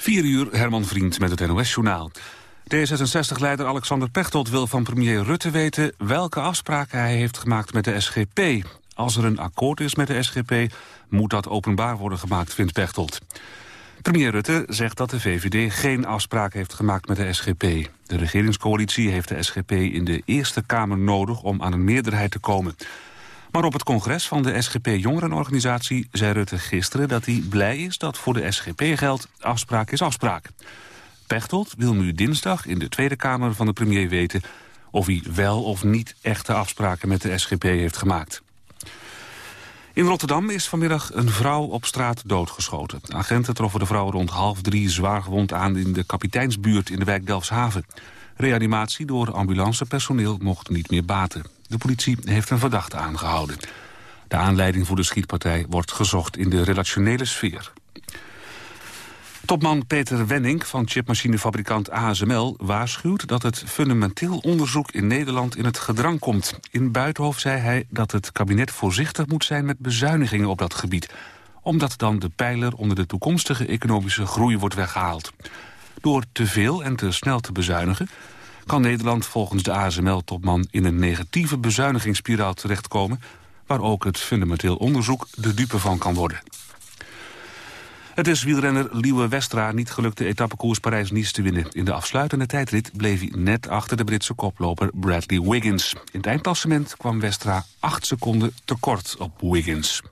4 uur, Herman Vriend met het NOS-journaal. D66-leider Alexander Pechtold wil van premier Rutte weten... welke afspraken hij heeft gemaakt met de SGP. Als er een akkoord is met de SGP, moet dat openbaar worden gemaakt, vindt Pechtold. Premier Rutte zegt dat de VVD geen afspraken heeft gemaakt met de SGP. De regeringscoalitie heeft de SGP in de Eerste Kamer nodig om aan een meerderheid te komen. Maar op het congres van de SGP-jongerenorganisatie zei Rutte gisteren dat hij blij is dat voor de SGP geldt afspraak is afspraak. Pechtold wil nu dinsdag in de Tweede Kamer van de premier weten of hij wel of niet echte afspraken met de SGP heeft gemaakt. In Rotterdam is vanmiddag een vrouw op straat doodgeschoten. Agenten troffen de vrouw rond half drie zwaar gewond aan in de kapiteinsbuurt in de wijk Delfshaven. Reanimatie door ambulancepersoneel mocht niet meer baten. De politie heeft een verdachte aangehouden. De aanleiding voor de schietpartij wordt gezocht in de relationele sfeer. Topman Peter Wenning van chipmachinefabrikant ASML waarschuwt dat het fundamenteel onderzoek in Nederland in het gedrang komt. In Buitenhof zei hij dat het kabinet voorzichtig moet zijn met bezuinigingen op dat gebied. Omdat dan de pijler onder de toekomstige economische groei wordt weggehaald. Door te veel en te snel te bezuinigen kan Nederland volgens de ASML-topman in een negatieve bezuinigingsspiraal terechtkomen, waar ook het fundamenteel onderzoek de dupe van kan worden. Het is wielrenner Liewe Westra niet gelukt de etappekoers Parijs-Nice te winnen. In de afsluitende tijdrit bleef hij net achter de Britse koploper Bradley Wiggins. In het eindklassement kwam Westra 8 seconden tekort op Wiggins.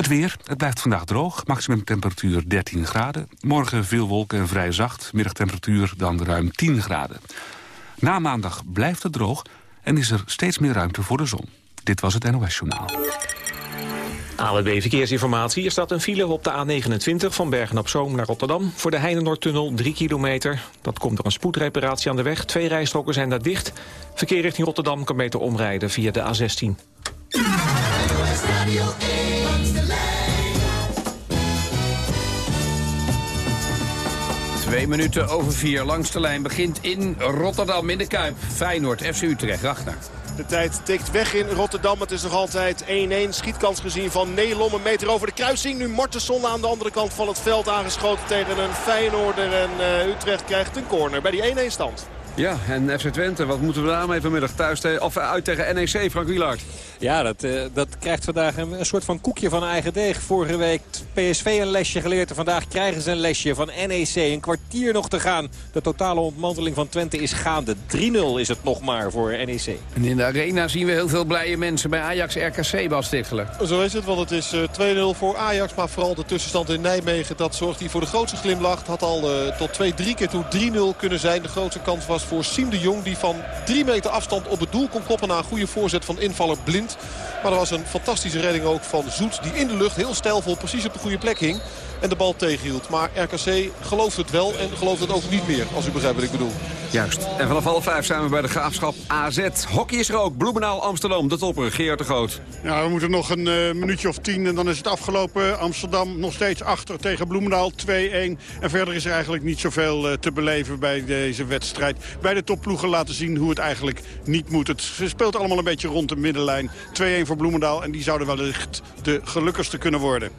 Het weer, het blijft vandaag droog, maximum temperatuur 13 graden. Morgen veel wolken en vrij zacht, middagtemperatuur dan ruim 10 graden. Na maandag blijft het droog en is er steeds meer ruimte voor de zon. Dit was het NOS Journaal. AWB Verkeersinformatie. Er staat een file op de A29 van Bergen op Zoom naar Rotterdam. Voor de Heinenoordtunnel 3 kilometer. Dat komt door een spoedreparatie aan de weg. Twee rijstroken zijn daar dicht. Verkeer richting Rotterdam kan beter omrijden via de A16. Twee minuten over vier. Langs de lijn begint in Rotterdam in de Kuip. Feyenoord, FC Utrecht, Ragnar. De tijd tikt weg in Rotterdam. Het is nog altijd 1-1. Schietkans gezien van Nelom. Een meter over de kruising. Nu Martensson aan de andere kant van het veld aangeschoten tegen een Feyenoorder. En uh, Utrecht krijgt een corner bij die 1-1 stand. Ja, en FC Twente, wat moeten we daarmee vanmiddag thuis te, of uit tegen NEC, Frank Wielaert? Ja, dat, uh, dat krijgt vandaag een, een, soort van koekje van eigen deeg. Vorige week PSV een lesje geleerd en vandaag krijgen ze een lesje van NEC. Een kwartier nog te gaan. De totale ontmanteling van Twente is gaande. 3-0 is het nog maar voor NEC. En in de arena zien we heel veel blije mensen bij Ajax RKC, Bas. Zo is het, want het is uh, 2-0 voor Ajax. Maar vooral de tussenstand in Nijmegen, dat zorgt hier voor de grootste glimlach. Had al uh, tot 2-3 keer toe 3-0 kunnen zijn. De grootste kans was voor Siem de Jong, die van 3 meter afstand op het doel kon koppen na een goede voorzet van invaller Blind. Maar er was een fantastische redding ook van Zoet. Die in de lucht heel stijlvol precies op de goede plek hing. En de bal tegenhield. Maar RKC gelooft het wel en gelooft het ook niet meer. Als u begrijpt wat ik bedoel. Juist. En vanaf half vijf zijn we bij de Graafschap AZ. Hockey is er ook. Bloemenaal Amsterdam. De topper. Geert de Groot. Ja, we moeten nog een uh, minuutje of tien en dan is het afgelopen. Amsterdam nog steeds achter tegen Bloemendaal 2-1. En verder is er eigenlijk niet zoveel uh, te beleven bij deze wedstrijd. Bij de topploegen laten zien hoe het eigenlijk niet moet. Het speelt allemaal een beetje rond de middenlijn. 2-1 voor Bloemendaal en die zouden wellicht de gelukkigste kunnen worden.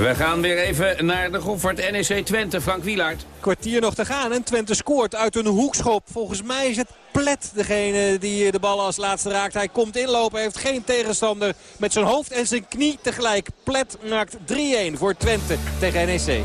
We gaan weer even naar de het NEC Twente. Frank Wielaert. Kwartier nog te gaan en Twente scoort uit een hoekschop. Volgens mij is het Plet degene die de bal als laatste raakt. Hij komt inlopen, heeft geen tegenstander met zijn hoofd en zijn knie tegelijk. Plet maakt 3-1 voor Twente tegen NEC.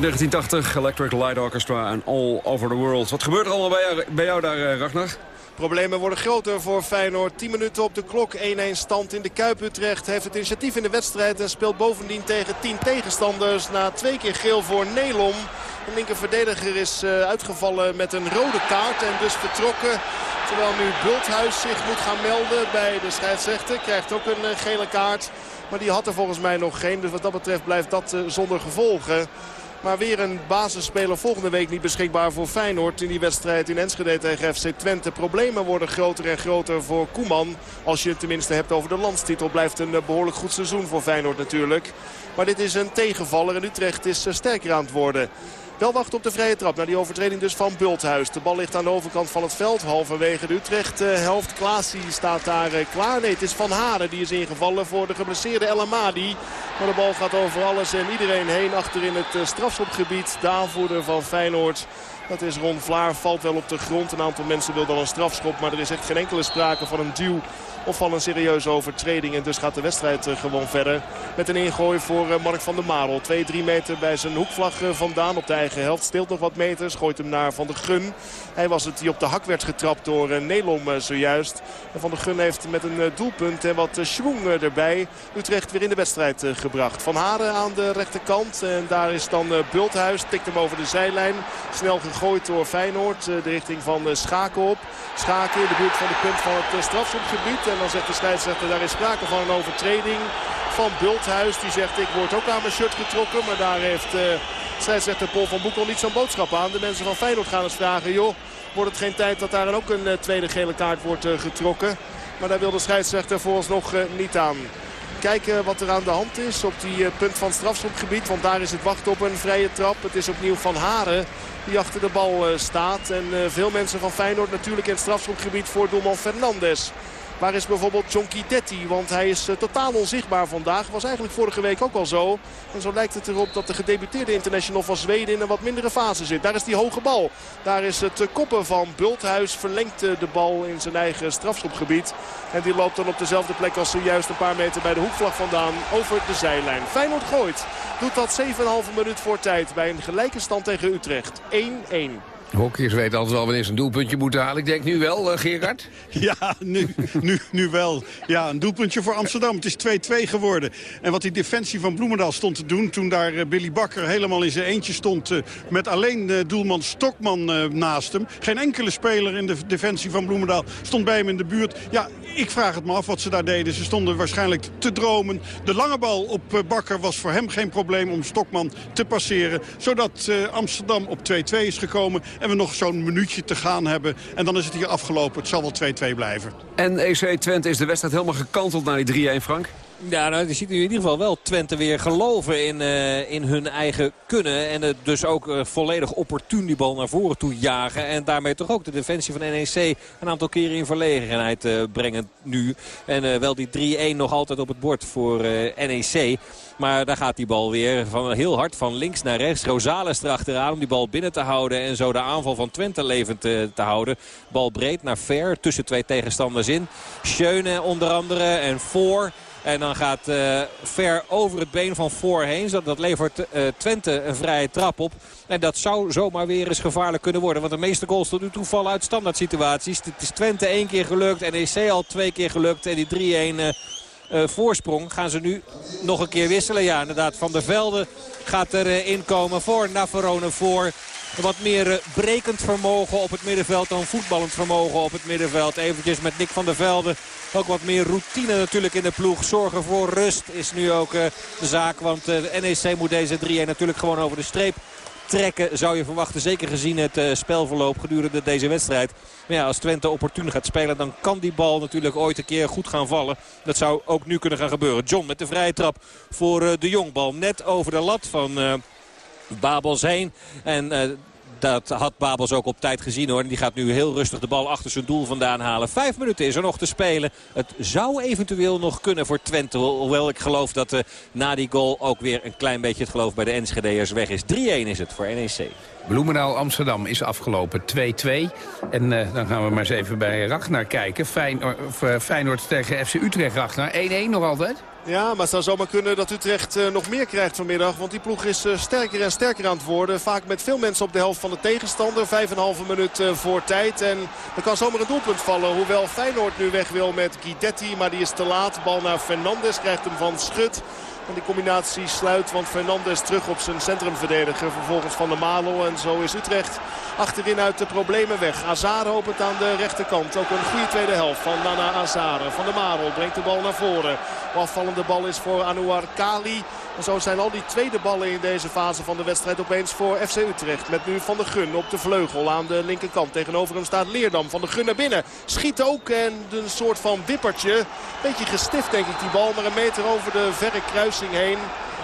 Uit 1980, Electric Light Orchestra en All Over the World. Wat gebeurt er allemaal bij jou, bij jou daar, eh, Ragnar? Problemen worden groter voor Feyenoord. 10 minuten op de klok, 1-1 stand in de Kuip. Utrecht heeft het initiatief in de wedstrijd en speelt bovendien tegen 10 tegenstanders. Na twee keer geel voor Nelom. De linker verdediger is eh, uitgevallen met een rode kaart en dus vertrokken. Terwijl nu Bulthuis zich moet gaan melden bij de scheidsrechter. Krijgt ook een eh, gele kaart. Maar die had er volgens mij nog geen. Dus wat dat betreft blijft dat zonder gevolgen. Maar weer een basisspeler volgende week niet beschikbaar voor Feyenoord. In die wedstrijd in Enschede tegen FC Twente. Problemen worden groter en groter voor Koeman. Als je het tenminste hebt over de landstitel. Blijft een behoorlijk goed seizoen voor Feyenoord natuurlijk. Maar dit is een tegenvaller en Utrecht is sterker aan het worden. Wel wachten op de vrije trap. Naar die overtreding dus van Bulthuis. De bal ligt aan de overkant van het veld. Halverwege de Utrecht uh, helft. Klaasie staat daar uh, klaar. Nee, het is Van Haren die is ingevallen voor de geblesseerde El Amadi. Maar de bal gaat over alles en iedereen heen achter in het uh, strafschopgebied. De van Feyenoord. Dat is Ron Vlaar. Valt wel op de grond. Een aantal mensen wil dan een strafschop. Maar er is echt geen enkele sprake van een duw of van een serieuze overtreding. En dus gaat de wedstrijd eh, gewoon verder. Met een ingooi voor eh, Mark van der Marel. 2-3 meter bij zijn hoekvlag eh, vandaan op de eigen helft. Steelt nog wat meters. Gooit hem naar Van der Gun. Hij was het die op de hak werd getrapt door Nelom zojuist. En Van der Gun heeft met een doelpunt en wat schwung erbij Utrecht weer in de wedstrijd gebracht. Van Haren aan de rechterkant. En daar is dan Bulthuis. Tikt hem over de zijlijn. Snel gegooid door Feyenoord. De richting van Schaken op. Schaken in de buurt van de punt van het strafschopgebied. En dan zegt de scheidsrechter, daar is sprake van een overtreding van Bulthuis. Die zegt, ik word ook aan mijn shirt getrokken. Maar daar heeft uh, scheidsrechter Paul van Boekel niet zo'n boodschap aan. De mensen van Feyenoord gaan eens vragen, joh, wordt het geen tijd dat daar ook een uh, tweede gele kaart wordt uh, getrokken. Maar daar wil de scheidsrechter vooralsnog niet aan. Kijken wat er aan de hand is op die punt van strafschopgebied. Want daar is het wachten op een vrije trap. Het is opnieuw Van Haren die achter de bal staat. En veel mensen van Feyenoord natuurlijk in het strafschopgebied voor doelman Fernandes. Waar is bijvoorbeeld Detti? Want hij is uh, totaal onzichtbaar vandaag. Was eigenlijk vorige week ook al zo. En zo lijkt het erop dat de gedebuteerde international van Zweden in een wat mindere fase zit. Daar is die hoge bal. Daar is het uh, koppen van Bulthuis. Verlengt de bal in zijn eigen strafschopgebied. En die loopt dan op dezelfde plek als zojuist een paar meter bij de hoekvlag vandaan. Over de zijlijn. Feyenoord gooit. Doet dat 7,5 minuut voor tijd bij een gelijke stand tegen Utrecht. 1-1. Hockeyers weten altijd wel wanneer ze een doelpuntje moeten halen. Ik denk nu wel, uh, Gerard? ja, nu, nu, nu wel. Ja, een doelpuntje voor Amsterdam. Het is 2-2 geworden. En wat die defensie van Bloemendaal stond te doen... toen daar uh, Billy Bakker helemaal in zijn eentje stond... Uh, met alleen doelman Stokman naast hem. Geen enkele speler in de defensie van Bloemendaal stond bij hem in de buurt. Ja, ik vraag het me af wat ze daar deden. Ze stonden waarschijnlijk te dromen. De lange bal op Bakker was voor hem geen probleem om Stokman te passeren. Zodat Amsterdam op 2-2 is gekomen... En we nog zo'n minuutje te gaan hebben. En dan is het hier afgelopen. Het zal wel 2-2 blijven. En EC Twente is de wedstrijd helemaal gekanteld naar die 3-1, Frank? Ja, nou, je ziet in ieder geval wel Twente weer geloven in, uh, in hun eigen kunnen. En uh, dus ook uh, volledig opportun die bal naar voren toe jagen. En daarmee toch ook de defensie van NEC een aantal keren in verlegenheid brengen nu. En wel die 3-1 nog altijd op het bord voor NEC. Maar daar gaat die bal weer van heel hard van links naar rechts. Rosales erachteraan om die bal binnen te houden. En zo de aanval van Twente levend te, te houden. Bal breed naar Ver tussen twee tegenstanders in. Schöne onder andere en Voor. En dan gaat uh, Ver over het been van voorheen. Dat, dat levert uh, Twente een vrije trap op. En dat zou zomaar weer eens gevaarlijk kunnen worden. Want de meeste goals tot nu toe vallen uit standaard situaties. Het is Twente één keer gelukt. NEC al twee keer gelukt. En die 3-1 uh, uh, voorsprong. Gaan ze nu nog een keer wisselen. Ja, inderdaad. Van der Velde gaat erin uh, komen voor Navarone voor. Wat meer uh, brekend vermogen op het middenveld dan voetballend vermogen op het middenveld. Eventjes met Nick van der Velde. Ook wat meer routine natuurlijk in de ploeg. Zorgen voor rust is nu ook uh, de zaak. Want uh, NEC moet deze 3-1 natuurlijk gewoon over de streep trekken zou je verwachten. Zeker gezien het spelverloop gedurende deze wedstrijd. Maar ja, als Twente opportun gaat spelen dan kan die bal natuurlijk ooit een keer goed gaan vallen. Dat zou ook nu kunnen gaan gebeuren. John met de vrije trap voor de Jongbal. Net over de lat van... Babels heen. En uh, dat had Babels ook op tijd gezien hoor. En die gaat nu heel rustig de bal achter zijn doel vandaan halen. Vijf minuten is er nog te spelen. Het zou eventueel nog kunnen voor Twente. Hoewel ik geloof dat uh, na die goal ook weer een klein beetje het geloof bij de Enschede'ers weg is. 3-1 is het voor NEC. Bloemendaal Amsterdam is afgelopen 2-2. En uh, dan gaan we maar eens even bij Ragnar kijken. Of, uh, Feyenoord tegen FC Utrecht, Ragnar. 1-1 nog altijd? Ja, maar het zou zomaar kunnen dat Utrecht uh, nog meer krijgt vanmiddag. Want die ploeg is sterker en sterker aan het worden. Vaak met veel mensen op de helft van de tegenstander. Vijf en een halve minuut uh, voor tijd. En er kan zomaar een doelpunt vallen. Hoewel Feyenoord nu weg wil met Guidetti. Maar die is te laat. Bal naar Fernandes. Krijgt hem van Schut. En die combinatie sluit, want Fernandes terug op zijn centrumverdediger. Vervolgens Van der Marel. En zo is Utrecht achterin uit de problemen weg. Azar opent aan de rechterkant. Ook een goede tweede helft van Nana Azar. Van der Marel brengt de bal naar voren. Afvallende bal is voor Anouar Kali. En zo zijn al die tweede ballen in deze fase van de wedstrijd opeens voor FC Utrecht. Met nu Van der Gun op de vleugel aan de linkerkant. Tegenover hem staat Leerdam. Van der Gun naar binnen. Schiet ook en een soort van wippertje. Beetje gestift denk ik die bal. Maar een meter over de verre kruising heen.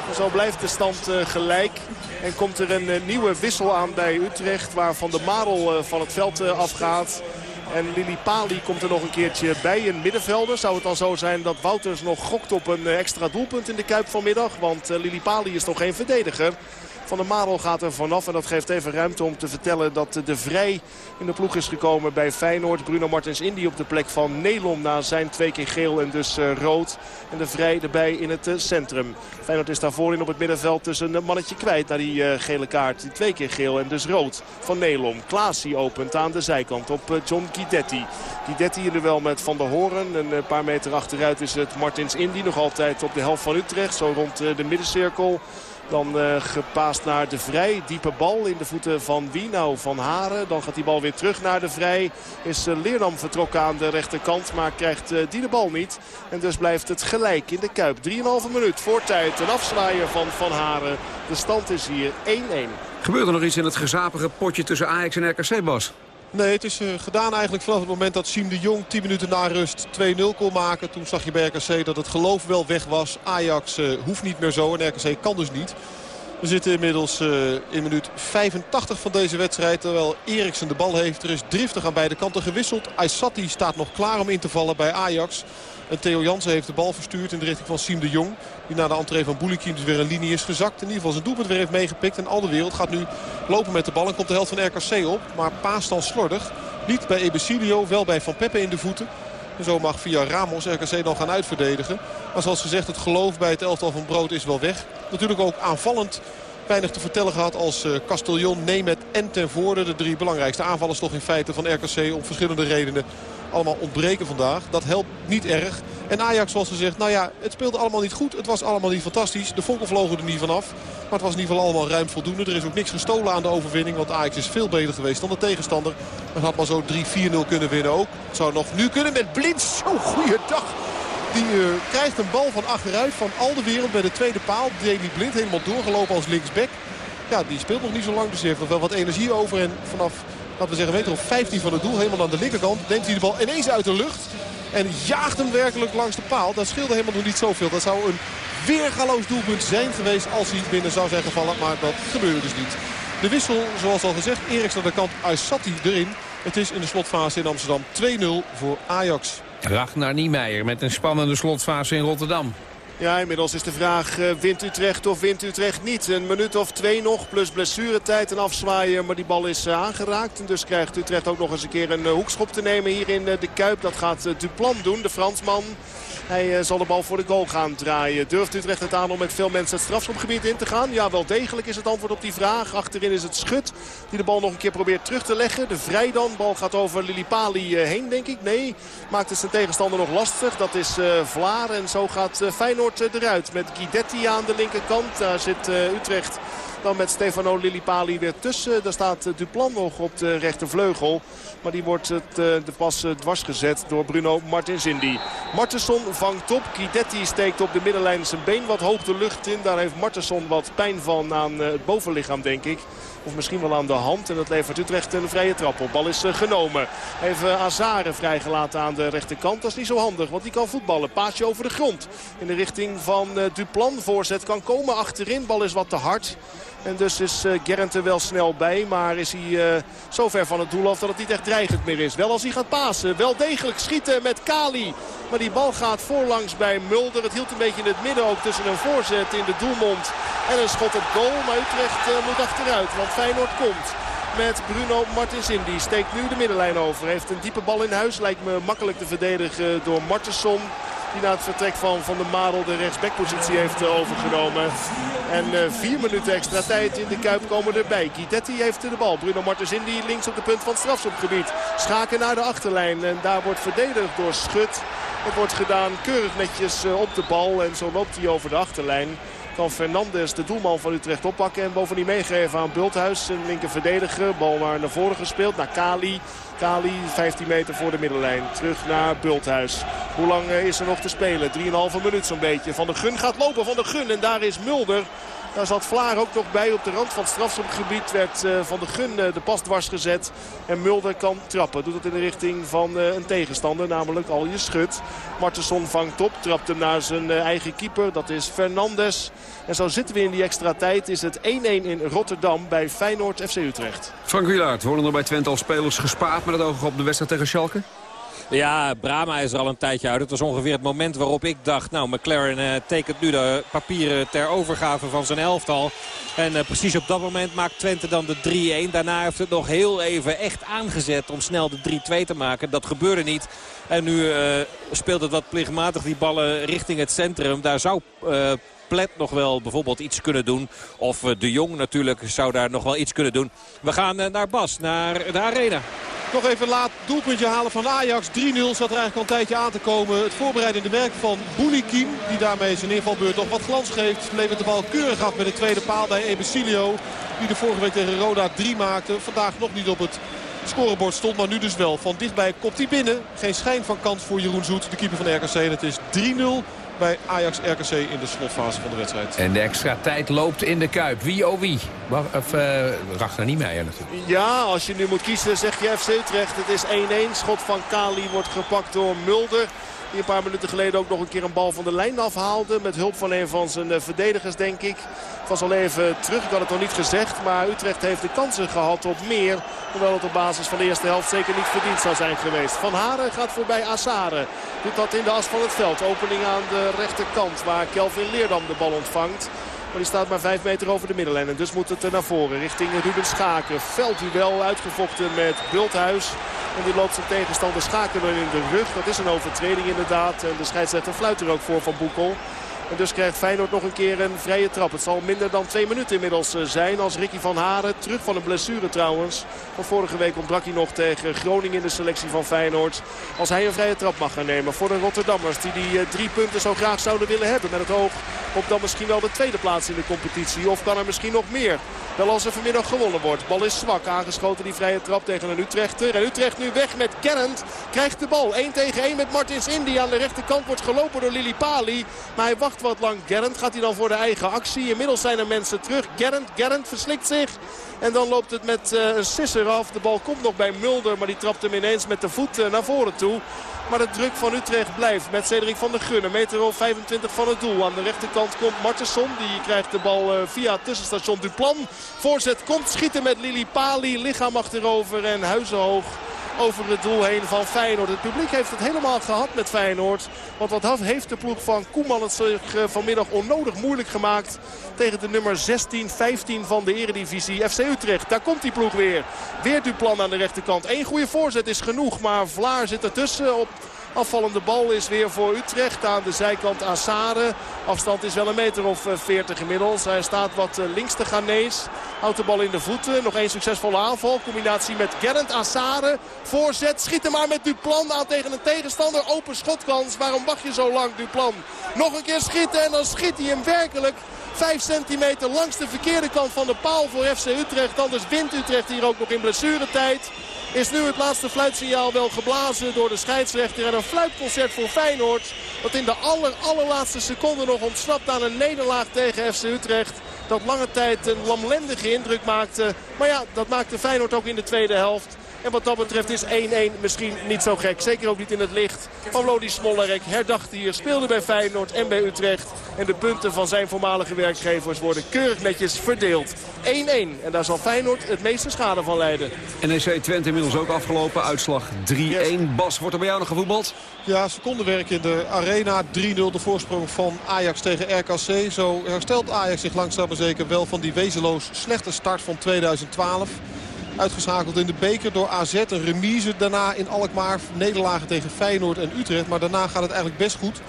En zo blijft de stand uh, gelijk. En komt er een uh, nieuwe wissel aan bij Utrecht. Waar Van der Marel uh, van het veld afgaat. En Lili Pali komt er nog een keertje bij een middenvelder. Zou het dan zo zijn dat Wouters nog gokt op een extra doelpunt in de Kuip vanmiddag? Want Lili Pali is nog geen verdediger. Van der Marel gaat er vanaf en dat geeft even ruimte om te vertellen dat de Vrij in de ploeg is gekomen bij Feyenoord. Bruno Martens Indy op de plek van Nelom na zijn twee keer geel en dus uh, rood. En de Vrij erbij in het uh, centrum. Feyenoord is daarvoor in op het middenveld dus een mannetje kwijt naar die gele kaart. Die twee keer geel en dus rood van Nelom. Klaasie opent aan de zijkant op John Guidetti. Guidetti in de wel met Van der Hoorn. Een paar meter achteruit is het Martins Indy nog altijd op de helft van Utrecht. Zo rond de middencirkel. Dan uh, gepaast naar de Vrij. Diepe bal in de voeten van wie? Nou, van Haren. Dan gaat die bal weer terug naar de Vrij. Is uh, Leerdam vertrokken aan de rechterkant. Maar krijgt uh, die de bal niet. En dus blijft het gelijk in de Kuip. 3,5 minuut voor tijd. Een afzwaaier van Van Haren. De stand is hier 1-1. Gebeurt er nog iets in het gezapige potje tussen Ajax en RKC, Bas? Nee, het is uh, gedaan eigenlijk vanaf het moment dat Siem de Jong 10 minuten na rust 2-0 kon maken. Toen zag je bij RKC dat het geloof wel weg was. Ajax uh, hoeft niet meer zo en RKC kan dus niet. We zitten inmiddels uh, in minuut 85 van deze wedstrijd. Terwijl Eriksen de bal heeft. Er is driftig aan beide kanten gewisseld. Aysati staat nog klaar om in te vallen bij Ajax. En Theo Jansen heeft de bal verstuurd in de richting van Siem de Jong. Die na de entree van Boulikin dus weer een linie is gezakt. In ieder geval zijn doelpunt weer heeft meegepikt. En al de wereld gaat nu lopen met de bal. En komt de helft van RKC op. Maar paast dan slordig. Niet bij Ebesilio, wel bij Van Peppe in de voeten. En zo mag via Ramos RKC dan gaan uitverdedigen. Maar zoals gezegd, het geloof bij het elftal van Brood is wel weg. Natuurlijk ook aanvallend weinig te vertellen gehad als uh, Castellon, Nemet en ten voorde. De drie belangrijkste aanvallers toch in feite van RKC om verschillende redenen allemaal ontbreken vandaag. Dat helpt niet erg. En Ajax zoals gezegd, nou ja, het speelde allemaal niet goed. Het was allemaal niet fantastisch. De vonken vlogen er niet vanaf. Maar het was in ieder geval allemaal ruim voldoende. Er is ook niks gestolen aan de overwinning. Want Ajax is veel beter geweest dan de tegenstander. Het had maar zo 3-4-0 kunnen winnen ook. Zou nog nu kunnen met Blins. Zo, goeiedag. Die uh, krijgt een bal van achteruit van al de wereld bij de tweede paal. Deli Blind helemaal doorgelopen als linksback. Ja, die speelt nog niet zo lang. Dus hij heeft nog wel wat energie over. En vanaf, laten we zeggen, meter of 15 van het doel. Helemaal aan de linkerkant. Neemt hij de bal ineens uit de lucht. En jaagt hem werkelijk langs de paal. Dat scheelde helemaal nog niet zoveel. Dat zou een weergaloos doelpunt zijn geweest als hij binnen zou zijn gevallen. Maar dat gebeurde dus niet. De wissel, zoals al gezegd, Eriks aan de kant, Aysati erin. Het is in de slotfase in Amsterdam 2-0 voor Ajax. Ragnar Niemeyer met een spannende slotfase in Rotterdam. Ja, inmiddels is de vraag, uh, wint Utrecht of wint Utrecht niet? Een minuut of twee nog, plus blessuretijd en afzwaaien. Maar die bal is uh, aangeraakt. En dus krijgt Utrecht ook nog eens een keer een uh, hoekschop te nemen hier in de Kuip. Dat gaat Duplan doen, de Fransman. Hij zal de bal voor de goal gaan draaien. Durft Utrecht het aan om met veel mensen het strafschopgebied in te gaan? Ja, wel degelijk is het antwoord op die vraag. Achterin is het Schut die de bal nog een keer probeert terug te leggen. De Vrij dan. Bal gaat over Lilipali heen, denk ik. Nee, maakt het zijn tegenstander nog lastig. Dat is Vlaar en zo gaat Feyenoord eruit. Met Guidetti aan de linkerkant. Daar zit Utrecht dan met Stefano Lillipali weer tussen. Daar staat Duplan nog op de rechtervleugel. Maar die wordt het, de pas dwars gezet door Bruno Martins Martensson vangt op. Guidetti steekt op de middenlijn zijn been wat hoog de lucht in. Daar heeft Martensson wat pijn van aan het bovenlichaam denk ik. Of misschien wel aan de hand. En dat levert Utrecht een vrije trap op. Bal is genomen. Even Azare vrijgelaten aan de rechterkant. Dat is niet zo handig, want die kan voetballen. Paasje over de grond. In de richting van Duplan. Voorzet kan komen achterin. Bal is wat te hard. En dus is uh, Gerrand er wel snel bij. Maar is hij uh, zo ver van het doel af dat het niet echt dreigend meer is. Wel als hij gaat pasen. Wel degelijk schieten met Kali. Maar die bal gaat voorlangs bij Mulder. Het hield een beetje in het midden ook tussen een voorzet in de doelmond en een schot op goal. Maar Utrecht uh, moet achteruit, want Feyenoord komt met Bruno Martins in. Die steekt nu de middenlijn over. Heeft een diepe bal in huis. Lijkt me makkelijk te verdedigen door Martensson. Die na het vertrek van Van der Marel de rechtsbackpositie heeft eh, overgenomen. En uh, vier minuten extra tijd in de Kuip komen erbij. Guidetti heeft de bal. Bruno Martens in die links op de punt van het strafschopgebied. Schaken naar de achterlijn. En daar wordt verdedigd door Schut. Het wordt gedaan keurig netjes eh, op de bal. En zo loopt hij over de achterlijn kan Fernandes, de doelman van Utrecht, oppakken. En bovendien meegeven aan Bulthuis. Een linker verdediger. Bal naar voren gespeeld. Naar Kali. Kali 15 meter voor de middenlijn. Terug naar Bulthuis. Hoe lang eh, is er nog te spelen? 3,5 minuut zo'n beetje. Van de Gun gaat lopen. Van de Gun. En daar is Mulder. Daar zat Vlaar ook nog bij op de rand van het strafschopgebied. Werd uh, Van de Gun uh, de pas dwars gezet. En Mulder kan trappen. Doet het in de richting van uh, een tegenstander. Namelijk Alje Schut. Martensson vangt op. Trapt hem naar zijn eigen keeper. Dat is Fernandes. En zo zitten we in die extra tijd. Is het 1-1 in Rotterdam bij Feyenoord FC Utrecht. Frank Wielaert, worden er bij Twente al spelers gespaard met het oog op de wedstrijd tegen Schalke? Ja, Brama is er al een tijdje uit. Het was ongeveer het moment waarop ik dacht... nou, McLaren uh, tekent nu de papieren ter overgave van zijn elftal. En uh, precies op dat moment maakt Twente dan de 3-1. Daarna heeft het nog heel even echt aangezet om snel de 3-2 te maken. Dat gebeurde niet. En nu uh, speelt het wat plichtmatig die ballen richting het centrum. Daar zou... Plet nog wel bijvoorbeeld iets kunnen doen. Of De Jong natuurlijk zou daar nog wel iets kunnen doen. We gaan naar Bas, naar de arena. Nog even laat doelpuntje halen van Ajax. 3-0 zat er eigenlijk al een tijdje aan te komen. Het voorbereidende werk van Boulikin. Die daarmee zijn invalbeurt nog wat glans geeft. Levert de bal keurig af met de tweede paal bij Ebesilio. Die de vorige week tegen Roda 3 maakte. Vandaag nog niet op het scorebord stond. Maar nu dus wel. Van dichtbij kopt hij binnen. Geen schijn van kans voor Jeroen Zoet. De keeper van RKC. Het is 3-0 bij Ajax-RKC in de slotfase van de wedstrijd. En de extra tijd loopt in de Kuip. Wie oh wie? Of uh, Ragnar Niemeyer natuurlijk. Ja, als je nu moet kiezen zeg je FC Utrecht. Het is 1-1. Schot van Kali wordt gepakt door Mulder. Die een paar minuten geleden ook nog een keer een bal van de lijn afhaalde. Met hulp van een van zijn eh, verdedigers denk ik. Het was al even terug, ik had het nog niet gezegd. Maar Utrecht heeft de kansen gehad op meer. Hoewel het op basis van de eerste helft zeker niet verdiend zou zijn geweest. Van Haren gaat voorbij Assare. Doet dat in de as van het veld. Opening aan de rechterkant waar Kelvin Leerdam de bal ontvangt. Die staat maar 5 meter over de middenlijn. En dus moet het er naar voren richting Ruben Schaken. Veldduel uitgevochten met Bulthuis. En die loopt zijn tegenstander Schaken in de rug. Dat is een overtreding inderdaad. En de scheidsrechter fluit er ook voor van Boekel. En dus krijgt Feyenoord nog een keer een vrije trap. Het zal minder dan twee minuten inmiddels eh, zijn als Ricky van Haren. Terug van een blessure trouwens. Van vorige week ontbrak hij nog tegen Groningen in de selectie van Feyenoord. Als hij een vrije trap mag gaan nemen voor de Rotterdammers. Die die eh, drie punten zo graag zouden willen hebben. Met het oog op dan misschien wel de tweede plaats in de competitie. Of kan er misschien nog meer. Wel als er vanmiddag gewonnen wordt. Bal is zwak. Aangeschoten die vrije trap tegen een Utrechter. En Utrecht nu weg met Gerrand. Krijgt de bal. 1 tegen 1 met Martins Indy. Aan de rechterkant wordt gelopen door Lili Pali. Maar hij wacht wat lang. Gerrand gaat hij dan voor de eigen actie. Inmiddels zijn er mensen terug. Gerrand, Gerrand verslikt zich. En dan loopt het met uh, een sisser af. De bal komt nog bij Mulder. Maar die trapt hem ineens met de voet uh, naar voren toe. Maar de druk van Utrecht blijft met Cedric van der Gun. meter of 25 van het doel. Aan de rechterkant komt Martensson. Die krijgt de bal uh, via tussenstation Duplan. Voorzet komt schieten met Lili Pali. Lichaam achterover en huizenhoog over het doel heen van Feyenoord. Het publiek heeft het helemaal gehad met Feyenoord. Want wat heeft de ploeg van Koeman het zich eh, vanmiddag onnodig moeilijk gemaakt... tegen de nummer 16, 15 van de eredivisie FC Utrecht. Daar komt die ploeg weer. Weer Duplan aan de rechterkant. Eén goede voorzet is genoeg, maar Vlaar zit ertussen op Afvallende bal is weer voor Utrecht. Aan de zijkant Assare. Afstand is wel een meter of 40 eh, inmiddels. Hij staat wat eh, links te Ghanese. Houdt de bal in de voeten. Nog één succesvolle aanval. Combinatie met Gerrand Assare. Voorzet. Schiet hem maar met Duplan aan tegen een tegenstander. Open schotkans. Waarom wacht je zo lang Duplan? Nog een keer schieten en dan schiet hij hem werkelijk. 5 centimeter langs de verkeerde kant van de paal voor FC Utrecht. Anders wint Utrecht hier ook nog in blessuretijd is nu het laatste fluitsignaal wel geblazen door de scheidsrechter. En een fluitconcert voor Feyenoord. Dat in de aller, allerlaatste seconde nog ontsnapt aan een nederlaag tegen FC Utrecht. Dat lange tijd een lamlendige indruk maakte. Maar ja, dat maakte Feyenoord ook in de tweede helft. En wat dat betreft is 1-1 misschien niet zo gek. Zeker ook niet in het licht. Pavlodie Smollerek herdacht hier, speelde bij Feyenoord en bij Utrecht. En de punten van zijn voormalige werkgevers worden keurig netjes verdeeld. 1-1. En daar zal Feyenoord het meeste schade van leiden. NEC Twente inmiddels ook afgelopen. Uitslag 3-1. Bas, wordt er bij jou nog gevoetbald? Ja, secondenwerk in de arena. 3-0 de voorsprong van Ajax tegen RKC. Zo herstelt Ajax zich langzaam maar zeker wel van die wezenloos slechte start van 2012. Uitgeschakeld in de beker door AZ. Een remise daarna in Alkmaar. Nederlagen tegen Feyenoord en Utrecht. Maar daarna gaat het eigenlijk best goed.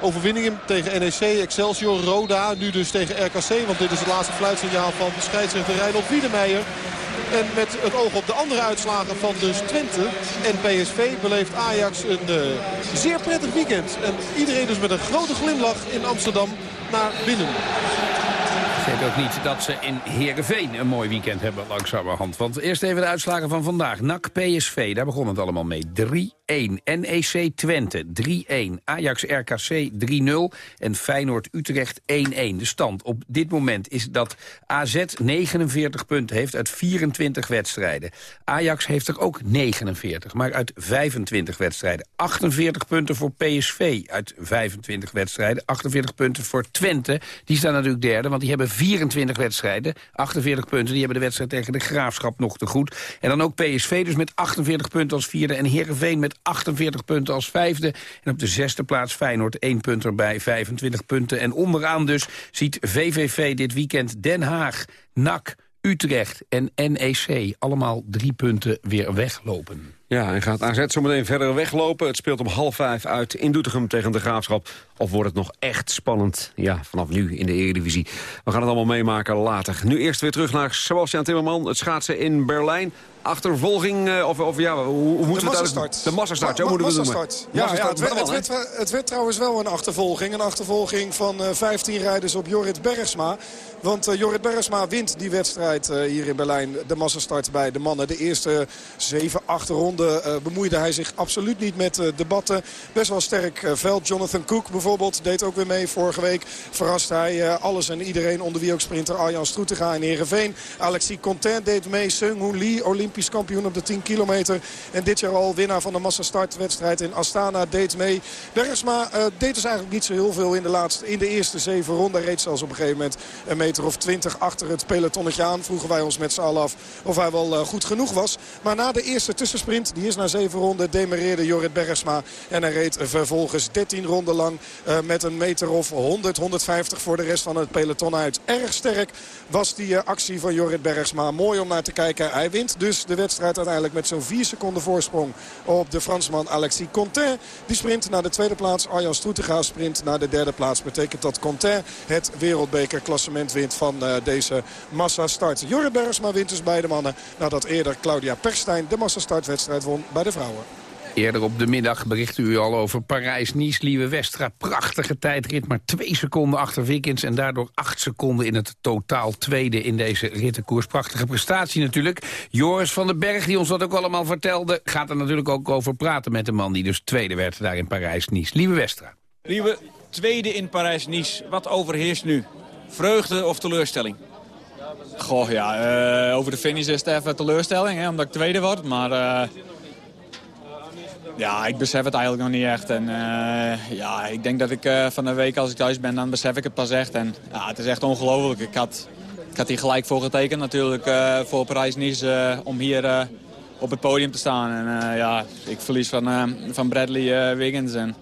Overwinningen tegen NEC, Excelsior, Roda. Nu dus tegen RKC. Want dit is het laatste fluitsignaal van scheidsrechter Reinhold Wiedemeijer. En met het oog op de andere uitslagen van dus Twente en PSV beleeft Ajax een uh, zeer prettig weekend. En iedereen dus met een grote glimlach in Amsterdam naar binnen. Vergeet ook niet dat ze in Heerenveen een mooi weekend hebben langzamerhand. Want eerst even de uitslagen van vandaag. NAC PSV, daar begon het allemaal mee. 3-1. NEC Twente 3-1. Ajax RKC 3-0. En Feyenoord Utrecht 1-1. De stand op dit moment is dat AZ 49 punten heeft uit 24 wedstrijden. Ajax heeft er ook 49, maar uit 25 wedstrijden. 48 punten voor PSV uit 25 wedstrijden. 48 punten voor Twente. Die staan natuurlijk derde, want die hebben 24 wedstrijden. 48 punten, die hebben de wedstrijd tegen de Graafschap nog te goed. En dan ook PSV dus met 48 punten als vierde. En Heerenveen met 48 punten als vijfde. En op de zesde plaats Feyenoord 1 punt erbij, 25 punten. En onderaan dus ziet VVV dit weekend Den Haag, NAC, Utrecht en NEC allemaal drie punten weer weglopen. Ja, en gaat AZ zometeen verder weglopen. Het speelt om half vijf uit in Doetinchem tegen de Graafschap. Of wordt het nog echt spannend? Ja, vanaf nu in de Eredivisie. We gaan het allemaal meemaken later. Nu eerst weer terug naar Sebastian Timmerman. Het schaatsen in Berlijn. Achtervolging, uh, of, of ja, hoe, hoe moeten we het De massastart, zo moeten we het noemen. Ja, ja, het, werd, het, werd, het, werd, trouwens wel een achtervolging. Een achtervolging van uh, 15 rijders op Jorrit Bergsma. Want uh, Jorrit Bergsma wint die wedstrijd hier in Berlijn. De massastart bij de mannen. De eerste 7, 8 ronden bemoeide hij zich absoluut niet met debatten. Best wel sterk veld. Jonathan Cook bijvoorbeeld deed ook weer mee vorige week. Verrast hij alles en iedereen onder wie ook sprinter Arjan Stroetega in Heerenveen. Alexis Content deed mee. Seung Hoon Lee, Olympisch kampioen op de 10 kilometer. En dit jaar al winnaar van de massastartwedstrijd in Astana deed mee. Bergsma deed dus eigenlijk niet zo heel veel in de, laatste, in de eerste 7 ronden. Reed zelfs op een gegeven moment een meter of 20 achter het pelotonnetje aan. Vroegen wij ons met z'n allen af of hij wel uh, goed genoeg was. Maar na de eerste tussensprint, die is na zeven ronden, demereerde Jorrit Bergsma. En hij reed vervolgens 13 ronden lang uh, met een meter of 100, 150 voor de rest van het peloton uit. Erg sterk was die actie van Jorrit Bergsma. Mooi om naar te kijken. Hij wint dus de wedstrijd uiteindelijk met zo'n 4 seconden voorsprong op de Fransman Alexis Contain. Die sprint naar de tweede plaats. Arjan Stroetega sprint naar de derde plaats. Betekent dat Contain het wereldbekerklassement wint van uh, deze massastart. Jorrit Bergsma wint dus beide mannen nadat eerder Claudia Perstijn de massastartwedstrijd won bij de vrouwen. Eerder op de middag bericht u al over Parijs-Nice, Lieve Westra. Prachtige tijdrit, maar twee seconden achter Wiggins... en daardoor acht seconden in het totaal tweede in deze rittenkoers. Prachtige prestatie natuurlijk. Joris van den Berg, die ons dat ook allemaal vertelde... gaat er natuurlijk ook over praten met de man die dus tweede werd daar in Parijs-Nice. Lieve Westra. Lieve, tweede in Parijs-Nice. Wat overheerst nu? Vreugde of teleurstelling? Goh, ja, uh, over de finish is het even teleurstelling, hè, omdat ik tweede word. Maar uh, ja, ik besef het eigenlijk nog niet echt. En uh, ja, ik denk dat ik van de week als ik thuis ben, dan besef ik het pas echt. En ja, het is echt ongelooflijk. Ik had, ik had hier gelijk voor getekend natuurlijk voor Parijs-Nice om hier op het podium te staan. En ja, ik verlies van, van Bradley Wiggins. En,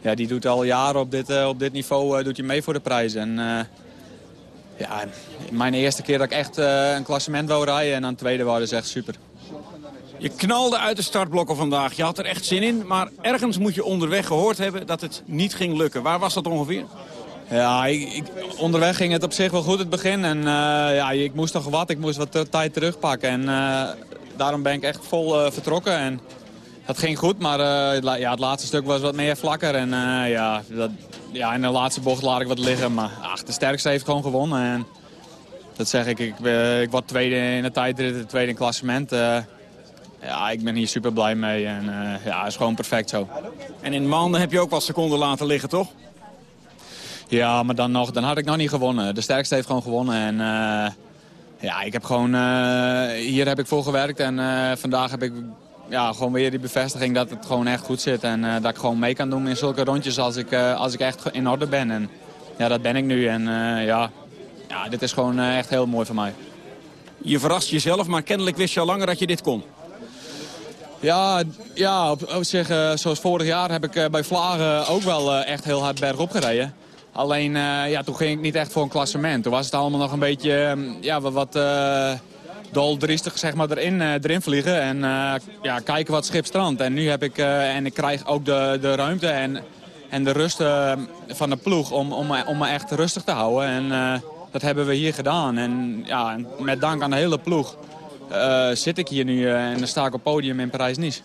ja, die doet al jaren op dit, op dit niveau doet hij mee voor de prijs. En, ja, mijn eerste keer dat ik echt een klassement wou rijden en dan tweede waren is echt super. Je knalde uit de startblokken vandaag. Je had er echt zin in, maar ergens moet je onderweg gehoord hebben dat het niet ging lukken. Waar was dat ongeveer? Ja, ik, onderweg ging het op zich wel goed het begin. En uh, ja, ik moest nog wat, ik moest wat tijd terugpakken. En uh, daarom ben ik echt vol vertrokken. En dat ging goed, maar ja, het laatste stuk was wat meer vlakker. En ja, dat, ja, in de laatste bocht laat ik wat liggen. Maar ach, de sterkste heeft gewoon gewonnen. En dat zeg ik. Ik, ik word tweede in de tijdrit, tweede in klassement. Ja, ik ben hier super blij mee. En uh, ja, is gewoon perfect zo. En in maanden heb je ook wat seconden laten liggen, toch? Ja, maar dan, nog, dan had ik nog niet gewonnen. De sterkste heeft gewoon gewonnen. En Ja, ik heb gewoon... hier heb ik voor gewerkt en vandaag heb ik ja, gewoon weer die bevestiging dat het gewoon echt goed zit. En dat ik gewoon mee kan doen in zulke rondjes als ik, als ik echt in orde ben. En ja, dat ben ik nu. En ja, ja, dit is gewoon echt heel mooi voor mij. Je verrast jezelf, maar kennelijk wist je al langer dat je dit kon. Ja, ja op, op zoals vorig jaar heb ik uh, bij Vlagen ook wel uh, echt heel hard bergop gereden. Alleen, ja, toen ging ik niet echt voor een klassement. Toen was het allemaal nog een beetje, ja, wat, wat doldriestig zeg maar, erin, erin vliegen. En ja, kijken wat schip strandt. En nu heb ik, en ik krijg ook de, de ruimte en, en de rust van de ploeg om, om, om me echt rustig te houden. En dat hebben we hier gedaan. En ja, met dank aan de hele ploeg uh, zit ik hier nu uh, en dan sta ik op podium in Parijs-Nice.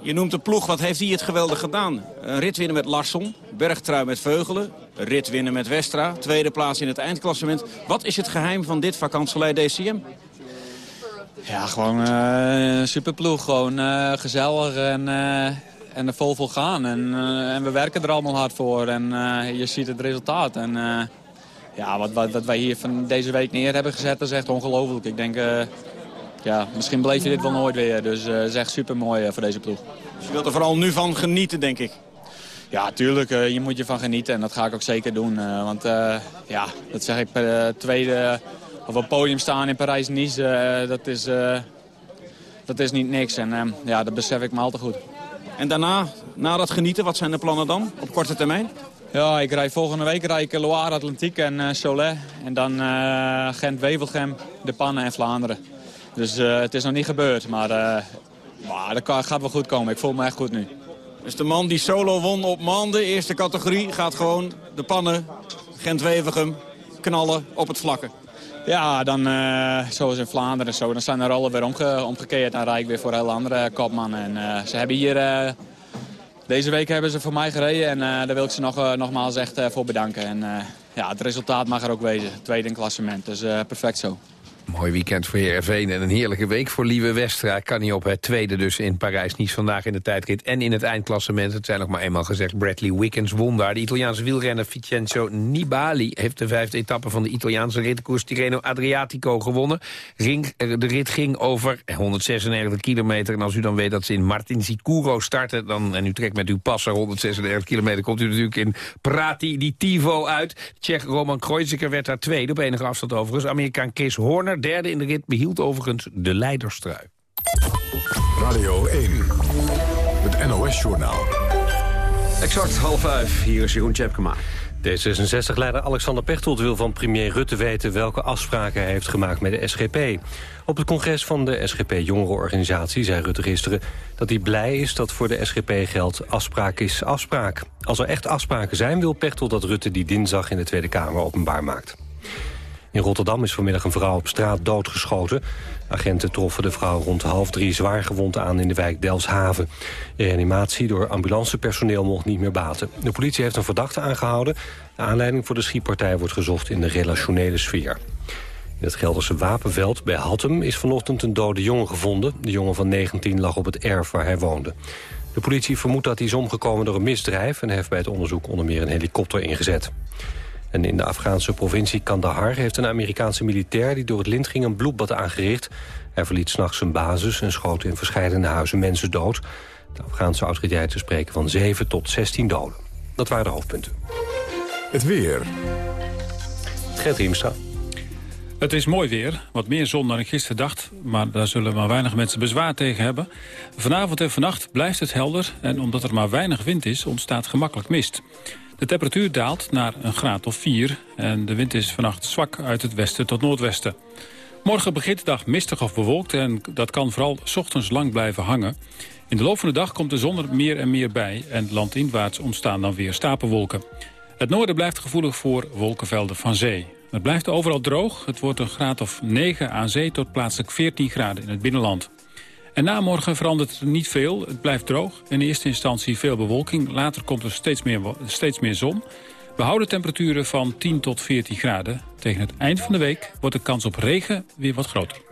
Je noemt de ploeg, wat heeft hij het geweldig gedaan? Een rit winnen met Larsson, bergtrui met Veugelen, rit winnen met Westra, tweede plaats in het eindklassement. Wat is het geheim van dit vakantieleid DCM? Ja, gewoon uh, superploeg. Gewoon gezellig en, en er vol vol gaan. En, en we werken er allemaal hard voor en je ziet het resultaat. En ja, wat, wat, wat, wij hier van deze week neer hebben gezet, dat is echt ongelooflijk. Ik denk, uh, ja, misschien beleef je dit wel nooit weer. Dus uh, het is echt super mooi uh, voor deze ploeg. Dus je wilt er vooral nu van genieten, denk ik? Ja, tuurlijk. je moet je van genieten en dat ga ik ook zeker doen. want ja, dat zeg ik, per tweede of op het podium staan in Parijs-Nice, dat, is, dat is niet niks. En ja, dat besef ik me al te goed. En daarna, na dat genieten, wat zijn de plannen dan op korte termijn? Ja, ik rijd volgende week rijd ik Loire Atlantiek en uh, Cholet. En dan uh, Gent-Wevelgem, De Pannen en Vlaanderen. Dus uh, het is nog niet gebeurd, maar, maar dat gaat wel goed komen. Ik voel me echt goed nu. Dus de man die solo won op Mande, eerste categorie, gaat gewoon De Pannen, Gent-Wevelgem, knallen op het vlakke. Ja, dan zoals in Vlaanderen zo. Dan zijn de rollen weer omge omgekeerd en rijd ik weer voor heel andere kopmannen. En ze hebben hier deze week hebben ze voor mij gereden en daar wil ik ze nog, nogmaals echt voor bedanken. En ja, het resultaat mag er ook wezen. Tweede in klassement, dus perfect zo. Mooi weekend voor Heerenveen en een heerlijke week voor Lieve Westra. Kan niet op het tweede dus in Parijs. Niet vandaag in de tijdrit en in het eindklassement. Het zijn nog maar eenmaal gezegd. Bradley Wickens won daar. De Italiaanse wielrenner Vincenzo Nibali heeft de vijfde etappe van de Italiaanse rittenkoers Tirreno Adriatico gewonnen. Eh, de rit ging over 196 kilometer. En als u dan weet dat ze in Martinsicuro starten... Dan, en u trekt met uw passer 136 kilometer... komt u natuurlijk in Prati di Tivo uit. Tsjech Roman Kreuziger werd daar tweede op enige afstand overigens. Amerikaan Chris Horner derde in de rit, behield overigens de leiderstrui. Radio 1, het NOS-journaal. Exact half vijf, hier is Jeroen Tjepkema. D66-leider Alexander Pechtold wil van premier Rutte weten... welke afspraken hij heeft gemaakt met de SGP. Op het congres van de SGP-jongerenorganisatie zei Rutte gisteren... dat hij blij is dat voor de SGP geldt afspraak is afspraak. Als er echt afspraken zijn, wil Pechtold dat Rutte die dinsdag in de Tweede Kamer openbaar maakt. In Rotterdam is vanmiddag een vrouw op straat doodgeschoten. Agenten troffen de vrouw rond half drie zwaar gewond aan in de wijk Delfshaven. Reanimatie door ambulancepersoneel mocht niet meer baten. De politie heeft een verdachte aangehouden. De aanleiding voor de schietpartij wordt gezocht in de relationele sfeer. In het Gelderse Wapenveld bij Hattem is vanochtend een dode jongen gevonden. De jongen van 19 lag op het erf waar hij woonde. De politie vermoedt dat hij is omgekomen door een misdrijf... en heeft bij het onderzoek onder meer een helikopter ingezet. En in de Afghaanse provincie Kandahar heeft een Amerikaanse militair... die door het lint ging een bloedbad aangericht. Hij verliet s'nachts zijn basis en schoot in verschillende huizen mensen dood. De Afghaanse autoriteiten spreken van 7 tot 16 doden. Dat waren de hoofdpunten. Het weer. Gert Riemstra. Het is mooi weer, wat meer zon dan ik gisteren dacht... maar daar zullen maar weinig mensen bezwaar tegen hebben. Vanavond en vannacht blijft het helder... en omdat er maar weinig wind is, ontstaat gemakkelijk mist. De temperatuur daalt naar een graad of 4 en de wind is vannacht zwak uit het westen tot noordwesten. Morgen begint de dag mistig of bewolkt en dat kan vooral ochtends lang blijven hangen. In de loop van de dag komt de zon er meer en meer bij en landinwaarts ontstaan dan weer stapelwolken. Het noorden blijft gevoelig voor wolkenvelden van zee. Het blijft overal droog. Het wordt een graad of 9 aan zee tot plaatselijk 14 graden in het binnenland. En na morgen verandert er niet veel. Het blijft droog. In eerste instantie veel bewolking. Later komt er steeds meer, steeds meer zon. We houden temperaturen van 10 tot 14 graden. Tegen het eind van de week wordt de kans op regen weer wat groter.